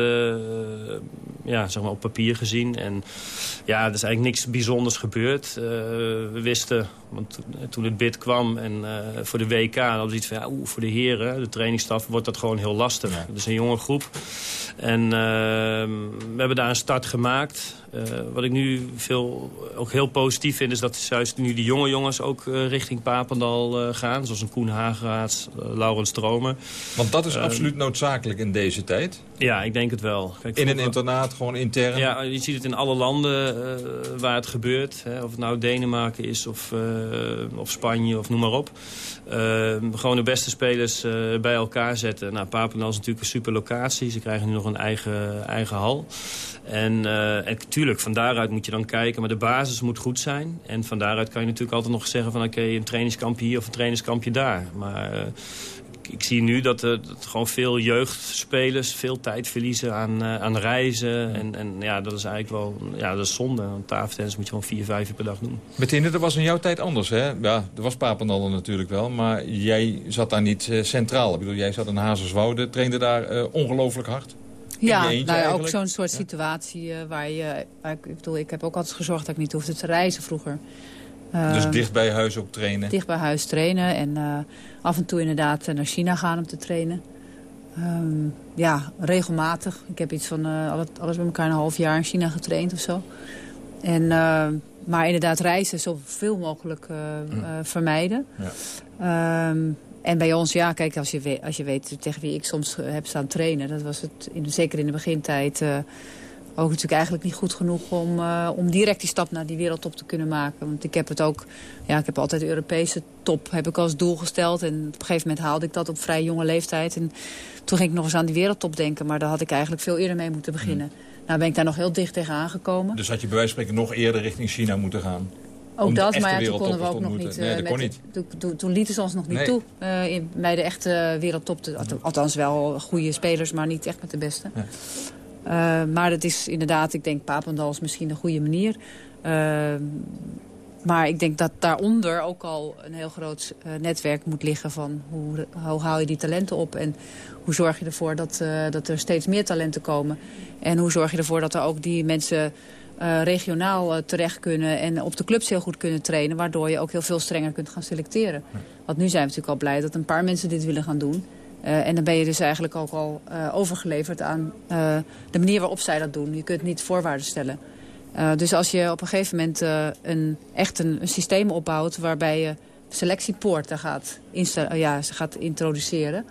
ja, zeg maar op papier gezien. En ja, er is eigenlijk niks bijzonders gebeurd. we wisten, want toen het bid kwam en voor de WK... hadden we iets van, ja, oeh, voor de heren, de trainingsstaf... wordt dat gewoon heel lastig. Het is een jonge groep. En ehm, we hebben daar een start gemaakt. Uh, wat ik nu veel, ook heel positief vind... is dat juist nu de jonge jongens ook uh, richting Papendal uh, gaan. Zoals een Koen Hageraats, Laurens Stromen. Want dat is absoluut noodzakelijk in deze tijd? Ja, ik denk het wel. Kijk, in een internaat, gewoon intern? Ja, je ziet het in alle landen waar het gebeurt. Hè, of het nou Denemarken is of, of Spanje of noem maar op. gewoon de beste spelers bij elkaar zetten. Nou, Papendal is natuurlijk een super locatie. Ze krijgen nu nog een eigen, eigen hal. En, en tuurlijk, van daaruit moet je dan kijken. Maar de basis moet goed zijn. En van daaruit kan je natuurlijk altijd nog zeggen van... oké, een trainingskampje hier of een trainingskampje daar. Maar uh, ik zie nu dat, uh, gewoon veel jeugdspelers veel tijd verliezen aan, aan reizen. En, en ja, dat is eigenlijk wel ja, dat is zonde. Want tafeltennis moet je gewoon vier, vijf uur per dag doen. Bettine, dat was in jouw tijd anders, hè? Ja, er was Papendal natuurlijk wel. Maar jij zat daar niet centraal. Ik bedoel, jij zat in Hazerswoude, trainde daar ongelooflijk hard. Ja, nou ja ook zo'n soort situatie uh, waar je... Waar ik, ik, bedoel, ik heb ook altijd gezorgd dat ik niet hoefde te reizen vroeger. Dus dicht bij huis ook trainen? Dicht bij huis trainen en uh, af en toe inderdaad naar China gaan om te trainen. Um, ja, regelmatig. Ik heb iets van alles, alles bij elkaar een half jaar in China getraind of zo. En, maar inderdaad reizen zoveel mogelijk mm. vermijden. Ja. Um, en bij ons, ja, kijk, als je, weet, als je weet tegen wie ik soms eh, heb staan trainen... dat was het in, zeker in de begintijd uh, ook natuurlijk eigenlijk niet goed genoeg... Om, uh, om direct die stap naar die wereldtop te kunnen maken. Want ik heb het ook, ja, ik heb altijd de Europese top heb ik als doel gesteld. En op een gegeven moment haalde ik dat op vrij jonge leeftijd. En toen ging ik nog eens aan die wereldtop denken. Maar daar had ik eigenlijk veel eerder mee moeten beginnen. Hmm. Nou ben ik daar nog heel dicht tegen aangekomen. Dus had je bij wijze van spreken nog eerder richting China moeten gaan? Ook dat, maar ja, toen konden we ook nog niet. Nee, dat kon niet. Toen, toen, lieten ze ons nog niet toe uh, in, bij de echte wereldtop. Te, althans wel goede spelers, maar niet echt met de beste. Ja. Uh, maar het is inderdaad, ik denk Papendal is misschien een goede manier. Uh, maar ik denk dat daaronder ook al een heel groot netwerk moet liggen van hoe, hoe haal je die talenten op en hoe zorg je ervoor dat, dat er steeds meer talenten komen. En hoe zorg je ervoor dat er ook die mensen uh, regionaal uh, terecht kunnen en op de clubs heel goed kunnen trainen. Waardoor je ook heel veel strenger kunt gaan selecteren. Want nu zijn we natuurlijk al blij dat een paar mensen dit willen gaan doen. Uh, en dan ben je dus eigenlijk ook al overgeleverd aan de manier waarop zij dat doen. Je kunt niet voorwaarden stellen. dus als je op een gegeven moment een, echt een, een, systeem opbouwt waarbij je selectiepoorten gaat, ja, gaat introduceren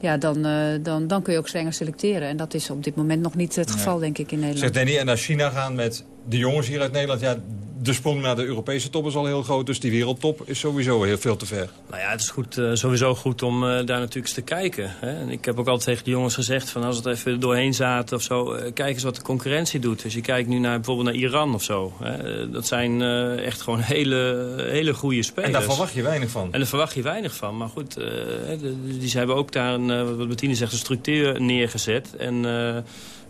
ja, dan, uh, dan, dan kun je ook strenger selecteren. En dat is op dit moment nog niet het geval, denk ik, in Nederland. Zegt Danny, en naar China gaan met de jongens hier uit Nederland... ja, de sprong naar de Europese top is al heel groot. Dus die wereldtop is sowieso heel veel te ver. Nou ja, het is goed, uh, sowieso goed om uh, daar natuurlijk eens te kijken. Hè? En ik heb ook altijd tegen de jongens gezegd... Van als het even doorheen zaten of zo... Uh, kijk eens wat de concurrentie doet. Dus je kijkt nu naar, bijvoorbeeld naar Iran of zo. Hè? Dat zijn echt gewoon hele, hele goede spelers. En daar verwacht je weinig van. En daar verwacht je weinig van. Maar goed, die, hebben ook daar, een, wat Bettine zegt, een structuur neergezet. En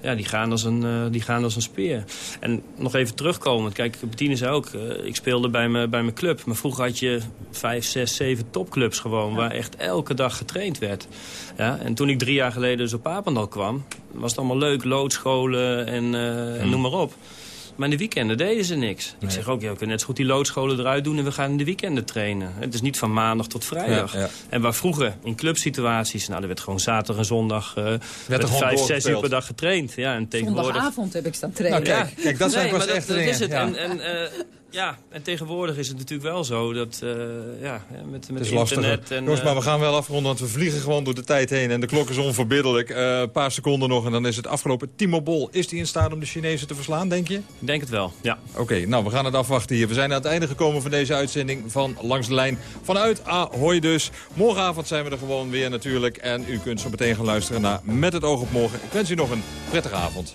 ja, die, gaan als een, uh, die gaan als een speer. En nog even terugkomen. Kijk, Bettine zei ook, uh, ik speelde bij, me, bij mijn club. Maar vroeger had je vijf, zes, zeven topclubs gewoon... waar echt elke dag getraind werd. Ja, en toen ik drie jaar geleden dus op Papendal kwam... was het allemaal leuk, loodscholen en, uh, en hmm. noem maar op. Maar in de weekenden deden ze niks. Ik zeg ook, ja, we kunnen net zo goed die loodscholen eruit doen... en we gaan in de weekenden trainen. Het is niet van maandag tot vrijdag. En waar vroeger in clubsituaties... nou, er werd gewoon zaterdag en zondag... Uh, werd er vijf, zes uur per dag getraind. Ja, en tegenwoordig... Zondagavond heb ik staan trainen. Nou, kijk, kijk, dat zijn nee, pas echt dat, is het. En, en, uh, ja, en tegenwoordig is het natuurlijk wel zo dat uh, ja, met, met internet... En, Jongens, maar we gaan wel afronden, want we vliegen gewoon door de tijd heen... en de klok is onverbiddelijk. Een uh, paar seconden nog en dan is het afgelopen. Timo Bol, is die in staat om de Chinezen te verslaan, denk je? Ik denk het wel, ja. Oké, nou, we gaan het afwachten hier. We zijn aan het einde gekomen van deze uitzending van Langs de Lijn. Vanuit Ahoy dus. Morgenavond zijn we er gewoon weer natuurlijk. En u kunt zo meteen gaan luisteren naar Met het oog op morgen. Ik wens u nog een prettige avond.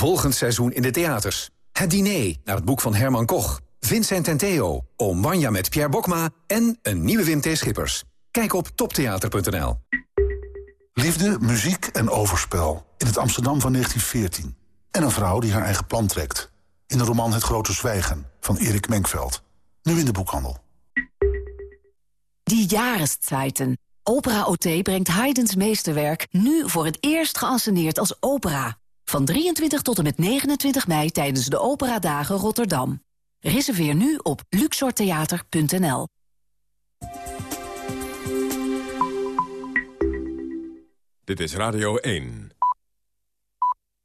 Volgend seizoen in de theaters. Het diner naar het boek van Herman Koch. Vincent en Theo, Oom Wanja met Pierre Bokma en een nieuwe Wim T. Schippers. Kijk op toptheater.nl. Liefde, muziek en overspel. In het Amsterdam van 1914. En een vrouw die haar eigen plan trekt. In de roman Het Grote Zwijgen van Erik Menkveld. Nu in de boekhandel. Die Jahreszeiten. Opera OT brengt Haydn's meesterwerk nu voor het eerst geanceneerd als opera. Van 23 tot en met 29 mei tijdens de Operadagen Rotterdam. Reserveer nu op luxortheater.nl. Dit is Radio 1.